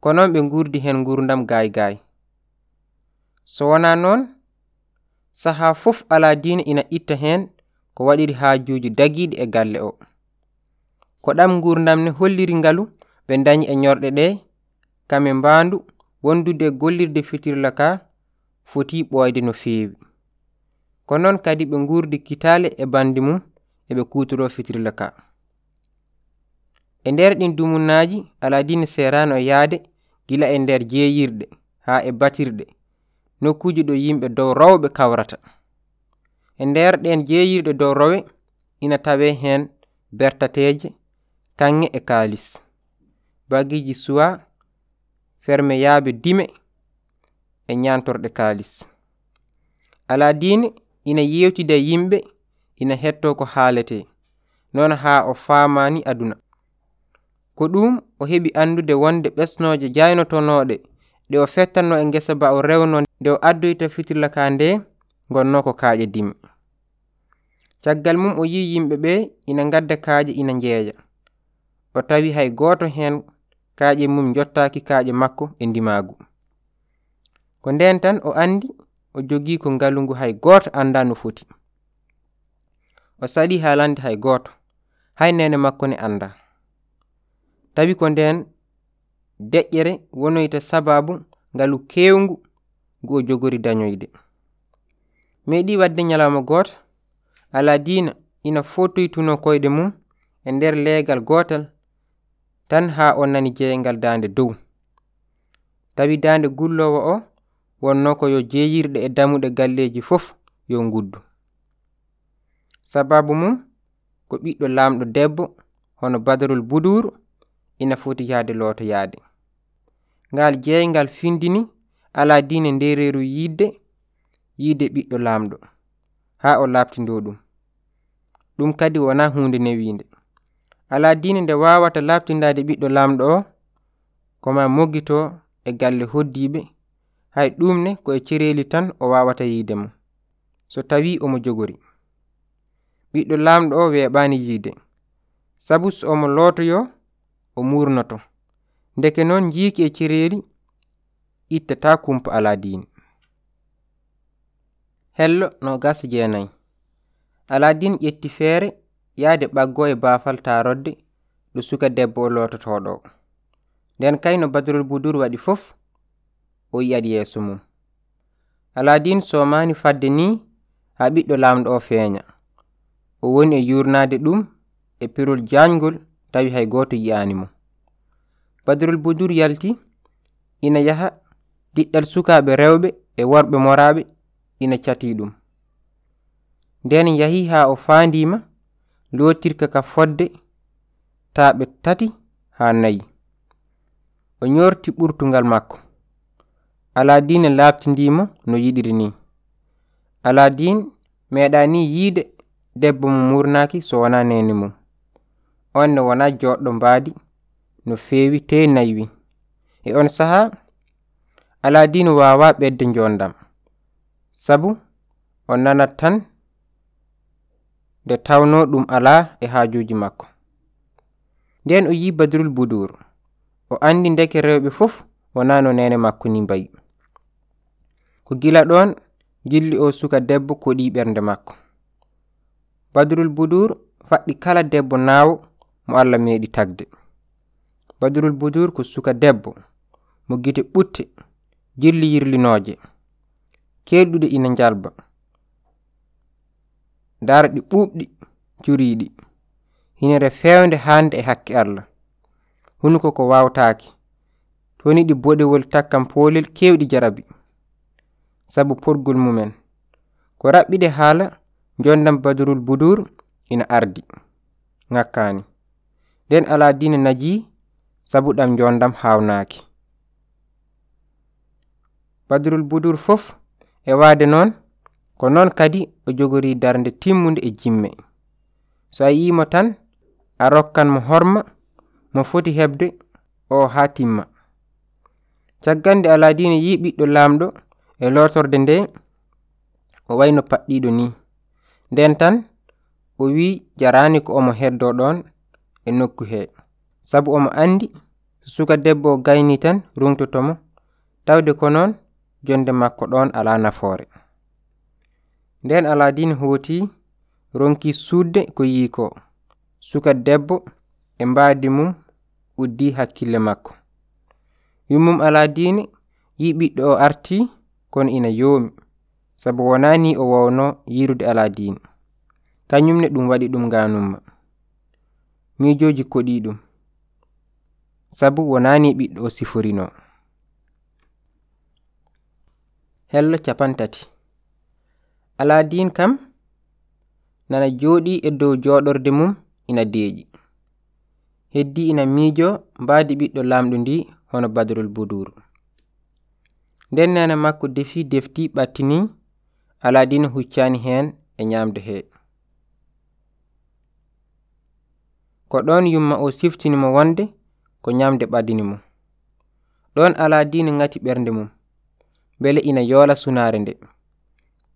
ko noon ɓe gurdi hen gurdam gaay gaay so wona noon saha fof alaa diina ina itta hen ko waɗiri haajuji dagiɗi e galle o. Ko ɗam gurdam ne holliri ngalu ɓe dañi e ñorɗe ɗe kame mbandu wondude e gollirde fitirla ka foti ɓoyde no feewi. ko noon kadi ɓe guurdi kitale e bandi mum eɓe kutoro fitirla ka. E nder ɗin dumunnaji aladine serano e yaade gila e nder jeeyirɗe ha e batirɗe. Nokkuji ɗo yimɓe dow rowɓe kawrata. E nder ɗen jeeyirɗe dow rowe ina tawe hen bertateje tanŋe e kaalis. Bagiji suwa ferme yaabe dime e ñantorɗe kaalis. Aladine ina yewtida yimɓe ina hetto ko haalete. Noon haa o faamani aduna. Ko ɗum o heɓi andude wonde ɓesnoje jaynotonoɗe ɗe o fettanno e ngesa ba o rewno nde o addoyta fitirla ka nde gonno ko kaaƴe dimi caggal mum o yi yimɓe ɓe ina gadda kaaƴe ina njeeya. O tawi hay gooto heen kaaƴe mum jottaaki kaaƴe makko e ndimaagu. Ko nden tan o andi o jogii ko ngalungu hay gooto annda no foti. O saɗi haalande hay gooto hay nene makko ne annda. Tawi ko nden deƴƴere wonoyta sababu ngalu kewngu ngu o jogori dañoyde. Meeɗi wadde ñalawma gooto aladina ina fotoytuno koyɗe mum e nder leegal gootal tan haa o nani jeyngal daande dow. Tawi daande gullowo o wonno ko yo jeeyirɗe e damuɗe galleji fof yo nguddu. Sababu mum ko ɓiɗɗo laamɗo debbo hono badarul budur ina foti yahde looto yahde ngal jeyngal findini ala diine ndereeru yiidde yiide ɓiɗɗo laamɗo haa o laaɓtindo ɗum. Ɗum kadi wona hunde newiinde. Ala diine nde waawata laaɓtindaade ɓiɗɗo laamɗo o koma moggito e galle hoddiiɓe hay ɗumne e cereeli tan o wawata yiidemo so tawi omo jogori. Ɓiɗɗo lamɗo o weɓani yiide. Sabu so omo lootoyo o murnoto ndeke noon jiiki e cereeli ittata kumpa ala diine hello no nogas jeenayyi aladin ƴetti feere yahde ɓaggo e baafal tarodde ɗo suka debbo o lototoɗo o nden kay no badrol buduru waɗi fof o yi'at yeeso mum. Aladin somani fadde ni ha ɓiɗɗo lamɗo o feeña. O woni e yurnade ɗum e pirol jañgol tawi hay goto yi'ani mo. Badrul budur yalti ina yaha diɗɗal sukaɓe rewɓe e worɓe moraɓe ina cati ɗum. Nden yahi ha o fandima lotirka ka fodde taɓe tati ha nayi. O ñorti ɓurtugal makko. aladin e dina no yiɗiri ni. Aladin meeɗa ni yiide debbo mo murnaki so wona nene mum. On ne wona joɗɗo mbaadi no feewi te naywi e on saha aladin wawa ɓedde jondam sabu o nanat tan nde tawno ɗum ala e haajuji makko. Nden o yi badrul budur. O andi ndeke rewɓe fof wona no nene makko ni mbayi. ko gila ɗon gilli o suka debbo koɗi ɓernde makko. Badrul budur faɗɗi kala debbo naawo mo allah meeɗi tagde. Badrul budur ko suka debbo mo gite ɓutte jilli yirlinooje. Keɗɗuɗe ina njalba. Darɗi ɓuuɓɗi curiiɗi. Hinere fewnde hande e hakke allah. Hunuko ko wawtaki toni ɗi boɗewol takkam poolel kewɗi jarabi. sabu porgol mumen. Ko raɓɓiɗe haala jondam badurul budur ina ardi ngakkani. Nden aladina naji sabu ɗam jondam hawnaki badarul budur fof e wade noon ko noon kadi o jogori darde timmude e jimme. So a yimo tan a rokkan mo horma mo foti hebde o ha timma. Caggande aladina yi ɓiɗɗo lamɗo e lotorde nde o wayno paɗɗiɗo ni. Nden tan o wi jarani ko omo heddo ɗon e nokku he. Sabu omo andi suka debbo o gayni tan rumtotomo tawde ko noon jonde makko ɗon ala nafoore. Nden aladin hooti ronki sudde ko yii ko suka debbo e mbaadi mum uddi hakkille makko. Yummum aladine yi ɓiɗɗo o arti kono ina yoomi. Sabu wonani o wowno yirude alaa diina kañumne ɗum waɗi ɗum ganumma mijoji koɗi ɗum. Sabu wonani ɓiɗɗo o siforino hello capantati. Aladin kam nana joɗi e dow joɗorde mum ina deeƴi. Heddi ina miijo mbaadi ɓiɗɗo lamɗo ndi hono badrul buduru nden nane makko defi defti ɓattini aladina huccani hen e ñamde he. Ko ɗon yumma o siftinimo wonde ko ñamde ɓadini mo. Ɗon aladina ngati ɓernde mum beele ina yola sunare nde.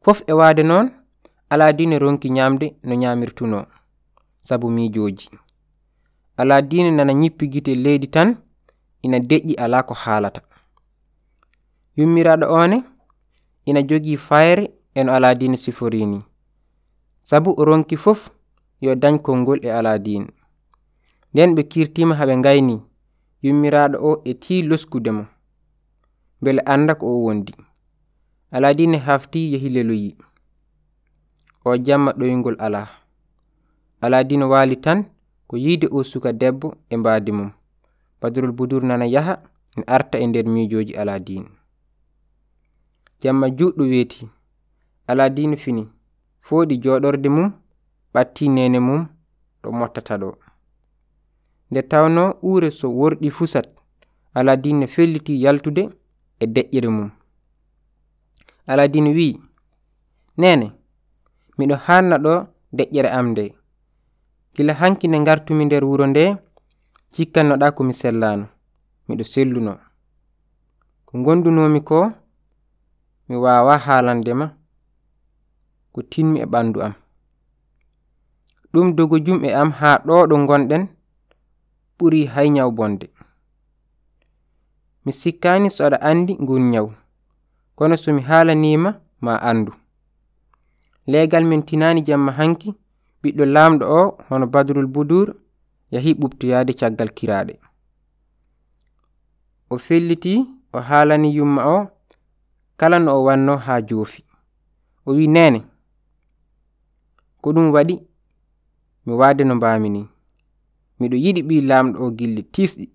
Fof e wade noon aladina ronki ñamde no ñamirtuno sabu miijooji. Aladina nana ñippi gite leydi tan ina deƴƴi ala ko haalata. yummiraɗo one ina jogi fayre e no alaadin sifori sabu o ronki fof yo dañ kolngol e aladin. Nden ɓe kirtima haɓe gayni yummiraɗo o e ti loskude mo. Bele anda ko o wondi. Aladin hafti yehi leloyi. O jamma ɗoyngol ala. Aladin wali tan ko yiide o suka debbo e mbaadi mum. Badrul budur nana yaha ene arta e nder miijoji aladin. jamma juɗɗo weeti, Aladino fini, fooɗi joɗorde mum ɓatti nene mum ɗo mottata ɗo. Nde tawno uure so worɗi pusat, Aladino felliti yaltude e deƴƴere mum. Aladino wi'i, nene miɗo hanna ɗo deƴƴere am nde, gila hanki nde gartumi nder wuro nde cikkannoɗa komi sellano, miɗo selluno. Ko gondunomi ko mi wawa haalandema ko tinmi e ɓandu am. Ɗum dogojum e am ha ɗo ɗo gonɗen ɓuri hay nyaw bonde. Mi sikkani so aɗa andi ngun nyaw kono somi haalanima ma andu. Legal min tinani jamma hanki ɓiɗɗo lamɗo o hono badrul budur yahi ɓubtoyade caggal kiraɗe. O felliti o haalani yumma o kala no o wanno ha joofi. O wi nene ko ɗum waɗi mi wade no mbaami ni. Miɗo yiɗi ɓi lamɗo o gilli tisɗi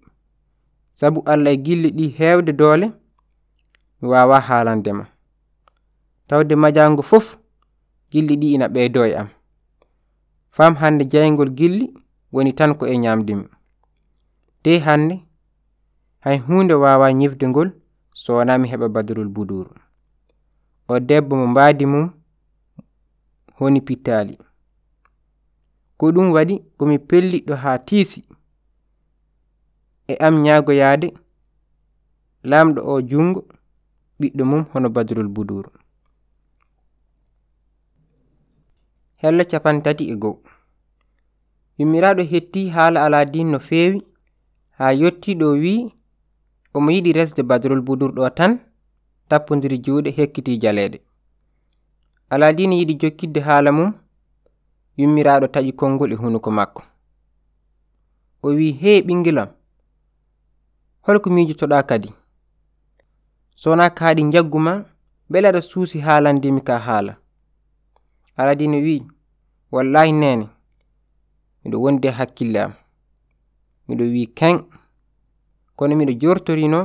sabu allah e gilli ɗi hewde doole mi wawa haalandema tawde majango fof gilli ɗi ina ɓeydo e am. Fam hande jayngol gilli woni tan ko e nyamdimi de hande hay hunde wawa ñifde ngol so wona mi heɓa badrul buduru o debbo mo mbaadi mum honi pittali ko ɗum waɗi komi pelliɗo ha tiisi e am ñaagoyaade laamɗo o junngo ɓiɗɗo mum hono badrul buduru hello capantati e go'o. Yummiraɗo hetti haala aladin no feewi ha yettiɗo wi'i omo yiɗi resde badarol budurɗo o tan tappodiri juuɗe hekkiti jaleede aladini yiɗi jokkidde haala mum yummiraɗo taƴi konngol e hunuko makko. O wi he ɓingilam holko miijotoɗa kadi. Sona kaaɗi jaggu ma beele aɗa suusi haalandemi ka haala. Aladini wi wallahi nene miɗo wondi e hakkille am. Miɗo wi ken kono miɗo jortorino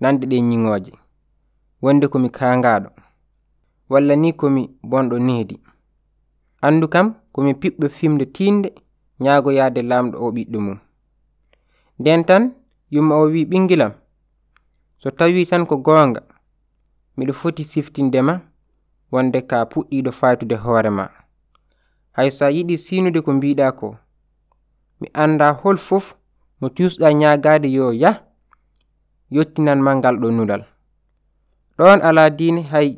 nande ɗe ñiŋoje wonde komi kangaɗo walla ni komi bonɗo needi. Andu kam komi piɓɓo fimde tinde ñaago yaade lamɗo o ɓiɗɗo mum. Nden tan yumma o wi ɓingilam so tawi tan ko goonga miɗo foti siftindema wonde ka puɗɗiɗo faytude hoore ma. Hay so a yiɗi siinude ko mbiɗa ko mi annda hol fof mo tusɗa ñaagaade yo yah yottinanma ngal ɗo nudal. Ɗon aladine hay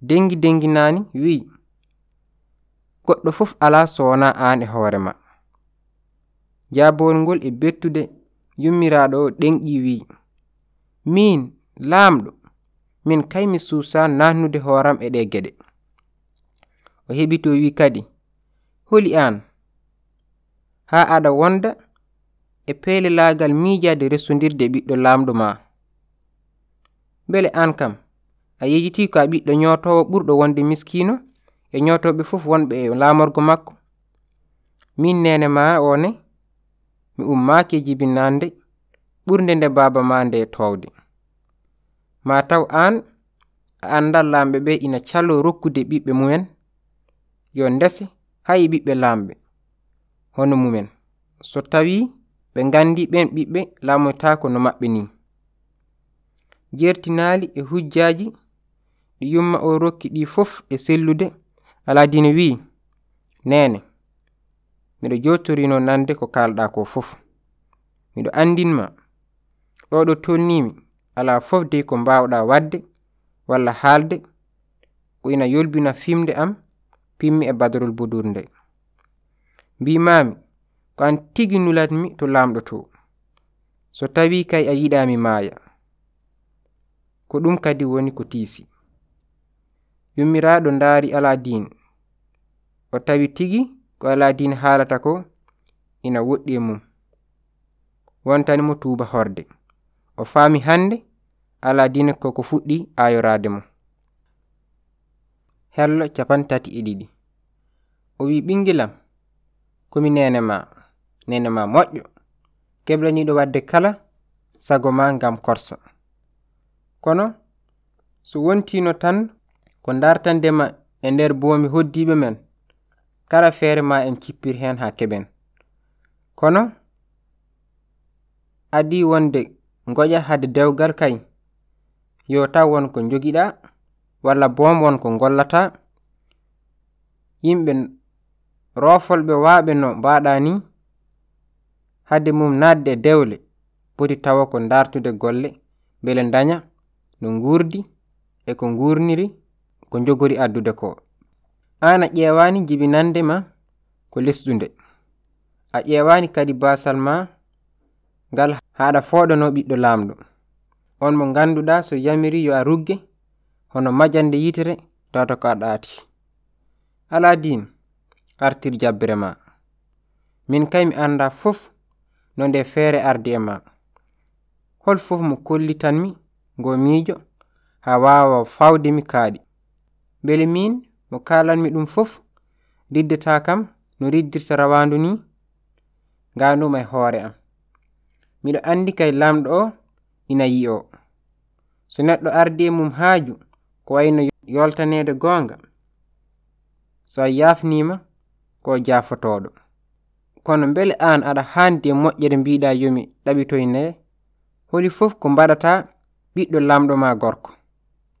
dengi denginani wi'i. Goɗɗo fof ala sowona an e hoore ma. Jaabowol ngol e bettude yummiraɗo o ɗenƴi wi'i. Min laamɗo min kaymi suusa nannude hooram e ɗe geɗe o heɓi to wi kadi holi an ha aɗa wonda e peelelaagal miijade resundirde ɓiɗɗo lamɗo ma beele an kam a yejiti ko a ɓiɗɗo nyotowo ɓurɗo wonde miskino e nyotoɓe fof wonɓe e laamorgo makko. Min nene ma one mi ummaki e jibinande ɓurde nde baba ma nde towde ma taw an a andal lamɓe ɓe ina calo rokkude ɓiɓɓe mumen yo ndese hay e ɓiɓɓe lamɓe hono mumen. So tawi ɓe gandi ɓen ɓiɓɓe lamoytako no maɓɓe ni jertinali e hujjaji ɗi yumma o rokki ɗi fof e sellude. Aladina wi nene miɗo jottorino nande ko kalɗa ko fof. Miɗo andinma ɗo ɗo tolnimi ala fof de ko mbawɗa wadde walla haalde ko ina yolbina fimde am pimmi e badarol boduru nde mbimami ko an tigi nulatmi to lamɗo to so tawi kay a yiɗami maaya. ko ɗum kadi woni ko tiisi. Yummiraɗo ndaari aladin o tawi tigi ko aladin haalata ko ina woɗɗi e mum. Wontani mo tuuba horde o faami hannde aladin koko fuɗɗi ayorade mo. Hello capantati e ɗiɗi. O wi ɓingilam komi nenema nenema moƴƴo. Keblaniɗo wadde kala sago ma ngam korsa. kono so wontino tan ko dartandema e nder boomi hoddiɓe men kala feere ma en cippir hen ha keɓen. Kono adi wonde goƴa hade dewgal kay yo taw won ko jogiɗa walla boom wonko gollata yimɓe rofolɓe waaɓe no mbaɗa ni hade mum nadde e dewle poti tawa ko dartude golle beele daña no nguurdi e ko nguurniri ko jogori addude ko aan a ƴeewani jibinande ma ko lesɗunde a ƴeewani kadi basal ma ngal haɗa fooɗano ɓiɗɗo laamɗo. On mo ngannduɗa so yamiri yo a rugge hono majande yitere tawta ko a ɗaati. Alaa din artir jabbere ma. Min kay mi annda fof no nde feere ardi e ma. Hol fof mo kollitanmi ngo miijo ha wawa fawdemi kaaɗi. Beele min mo kalanmi ɗum fof riddata kam no riddirta rawandu ni nganuma e hoore am. Miɗo andi kay lamɗo o ina yi'o so neɗɗo ardi e mum haaju ko wayno yoltanede goonga so a yafnima ko jafotoɗo kono beele an aɗa handi e moƴƴere mbiɗa yomi ɗaɓitoyne holi fof ko mbaɗata ɓiɗɗo lamɗo ma gorko.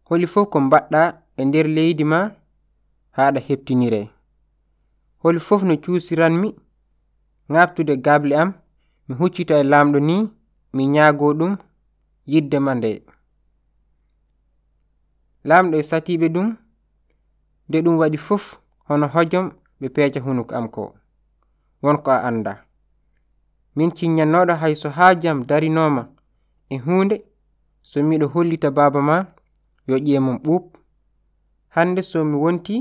Holi fof ko mbaɗɗa e nder leydi ma haɗa heptinire holi fof no cuusiranmi ŋabtude gable am mi huccita e lamɗo ni mi ñaago ɗum yidde ma nde. Lamɗo e satiɓe ɗum nde ɗum waɗi fof hono hojom ɓe peeca hunuk am ko wonko a anda min ciññannoɗo hayso haajam darinoma e hunde so miɗo hollita baaba ma yo ƴeemon ɓuuɓ. Hannde so mi wonti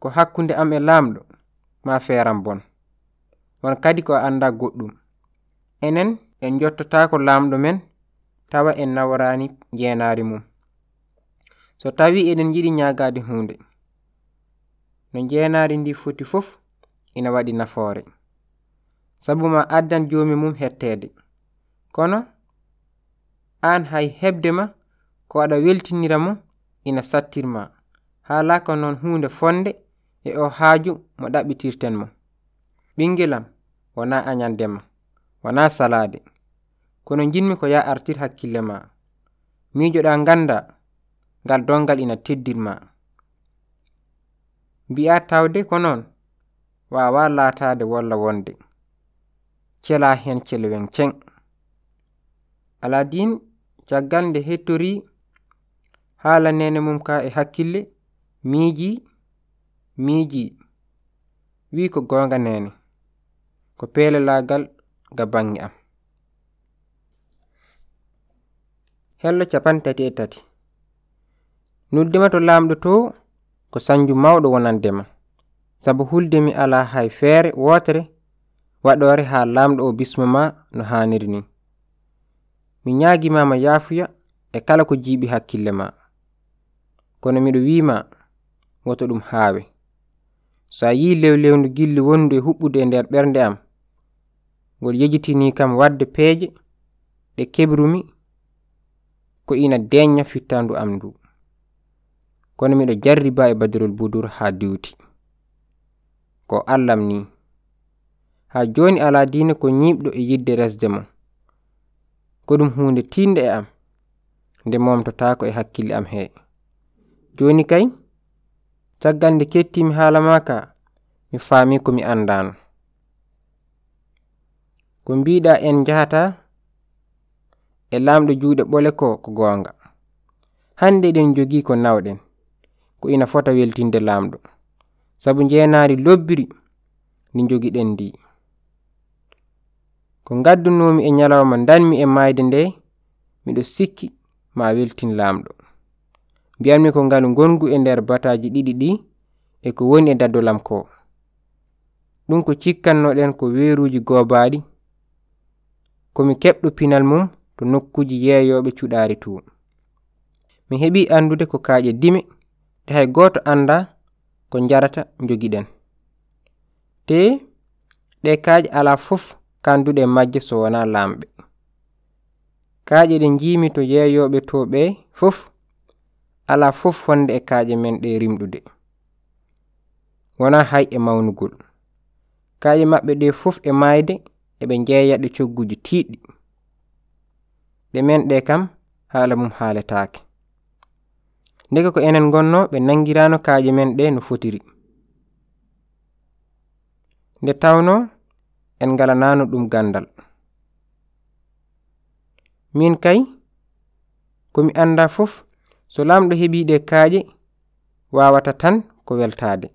ko hakkunde am e laamɗo ma feeram bon. Won kadi ko a annda goɗɗum. Enen en jottotako laamɗo men tawa en nawrani jeenaari mum. So tawi eɗen yiɗi ñagade hunde no jeenaari ndi foti fof ina waɗi nafoore. Sabu ma addan joomi mum hettede kono an hay heɓde ma ko aɗa weltinira mo ina sattirma. Haalaka noon hunde fonde e o haaju mo ɗaɓɓitirten mo. Ɓingelam wona añandema wona salade kono jinmi ko ya artir hakkille ma. Miijoɗa ganda ngal dongal ina teddirma. Mbi'a tawde ko noon wawa laatade walla wonde. Cela hen celwen ceng aladin caggal nde hettori haala nene mum ka e hakkille miiji miiji. Wi ko gonga nene ko peelelagal ga bangi am. Hello capantati e tati nuddema to lamɗo to ko sanju mawɗo wonandema sabu huldemi ala hay feere wotere waɗore ha lamɗo o bismo ma no haniri ni. mi nyagimama yaafuya e kala ko jiiɓi hakkille ma. Kono miɗo wima woto ɗum haawe. So a yi lew lewndu gilli wondu e huɓɓude e nder ɓernde am ngol yejitini kam wadde peeje ɗe kebrumi ko ina deña fittandu am ndu. Kono miɗo jarri ba e badirol budur ha diwti. Ko allam ni. Ha joni ala diina ko ñiɓɗo e yidde resde mon ko ɗum hunde tinde e am nde momtotako e hakkille am he joni kay caggal nde kettimi haala maka mi faami komi andano ko mbiɗa en jahata e lamɗo juuɗe ɓole ko ko goonga. Hande eɗen jogi ko nawɗen ko ina fota weltinde lamɗo sabu jeenaari lobbiri ndi jogiɗen ndi. ko gaddunomi e nyalawma danmi e mayde nde miɗo sikki ma weltin lamɗo mbiyanmi ko ngal gongu e nder bataji ɗiɗi ɗi e ko woni e daddolam ko. Ɗum ko cikkannoɗen ko weeruji gobaɗi komi keɓɗo pinal mum to nokkuji yeeyoɓe cuɗari tu. Mi heɓi andude ko kaaƴe dime te hay goto anda ko jarata jogiɗen te ɗe kaaƴe ala fof kanduɗe majje so wona lamɓe. Kaaƴe ɗe jimi to yeeyoɓe to ɓe fof ala fof wonde e kaaƴe men ɗe rimɗude. Wona hay e mawnugol. Kaaƴe maɓɓe ɗe fof e mayde eɓe jeeyaɗe cogguji tiiɗɗi. Ɗe men ɗe kam haala mum haaletaake. Ndeke ko enen gonno ɓe nangirano kaaƴe men ɗe no fotiri. Nde tawno en ngalanano ɗum gandal. Min kay komi anda fof so lamɗo heeɓi ɗe kaaƴe wawata tan ko weltade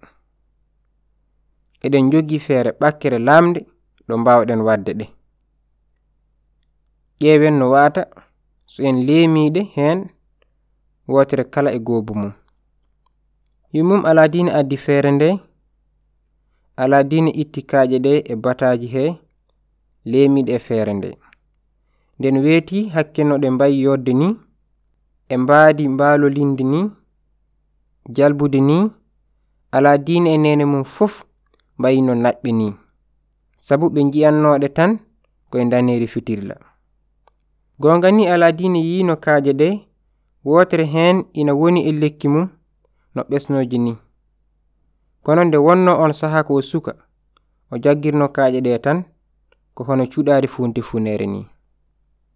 eɗen jogii feere ɓakkere lamde ɗo mbawɗen wadde ɗe. Ƴeewen no wata so en leemiɗe hen wotere kala e goobu mum. Yummum ala diina addi feere nde alaadina ittikaaje ɗe e bataji he leemiɗe feere nde. Nden weeti hakke no ɗe mbayi yodde ni e mbaadi mbaalolinde ni jalbude ni alaadina e nene mum fof mbayi no naɓɓi ni. Sabu ɓe ji'annoɗe tan koye daneri fitirla. Gonga ni alaadina yiino kaaje ɗe wotere hen ina woni e lekki mum no ɓesnoji ni. Kono nde wonno on saha ko o suka o jaggirno kaaje ɗe tan ko hono cuɗari funti funere ni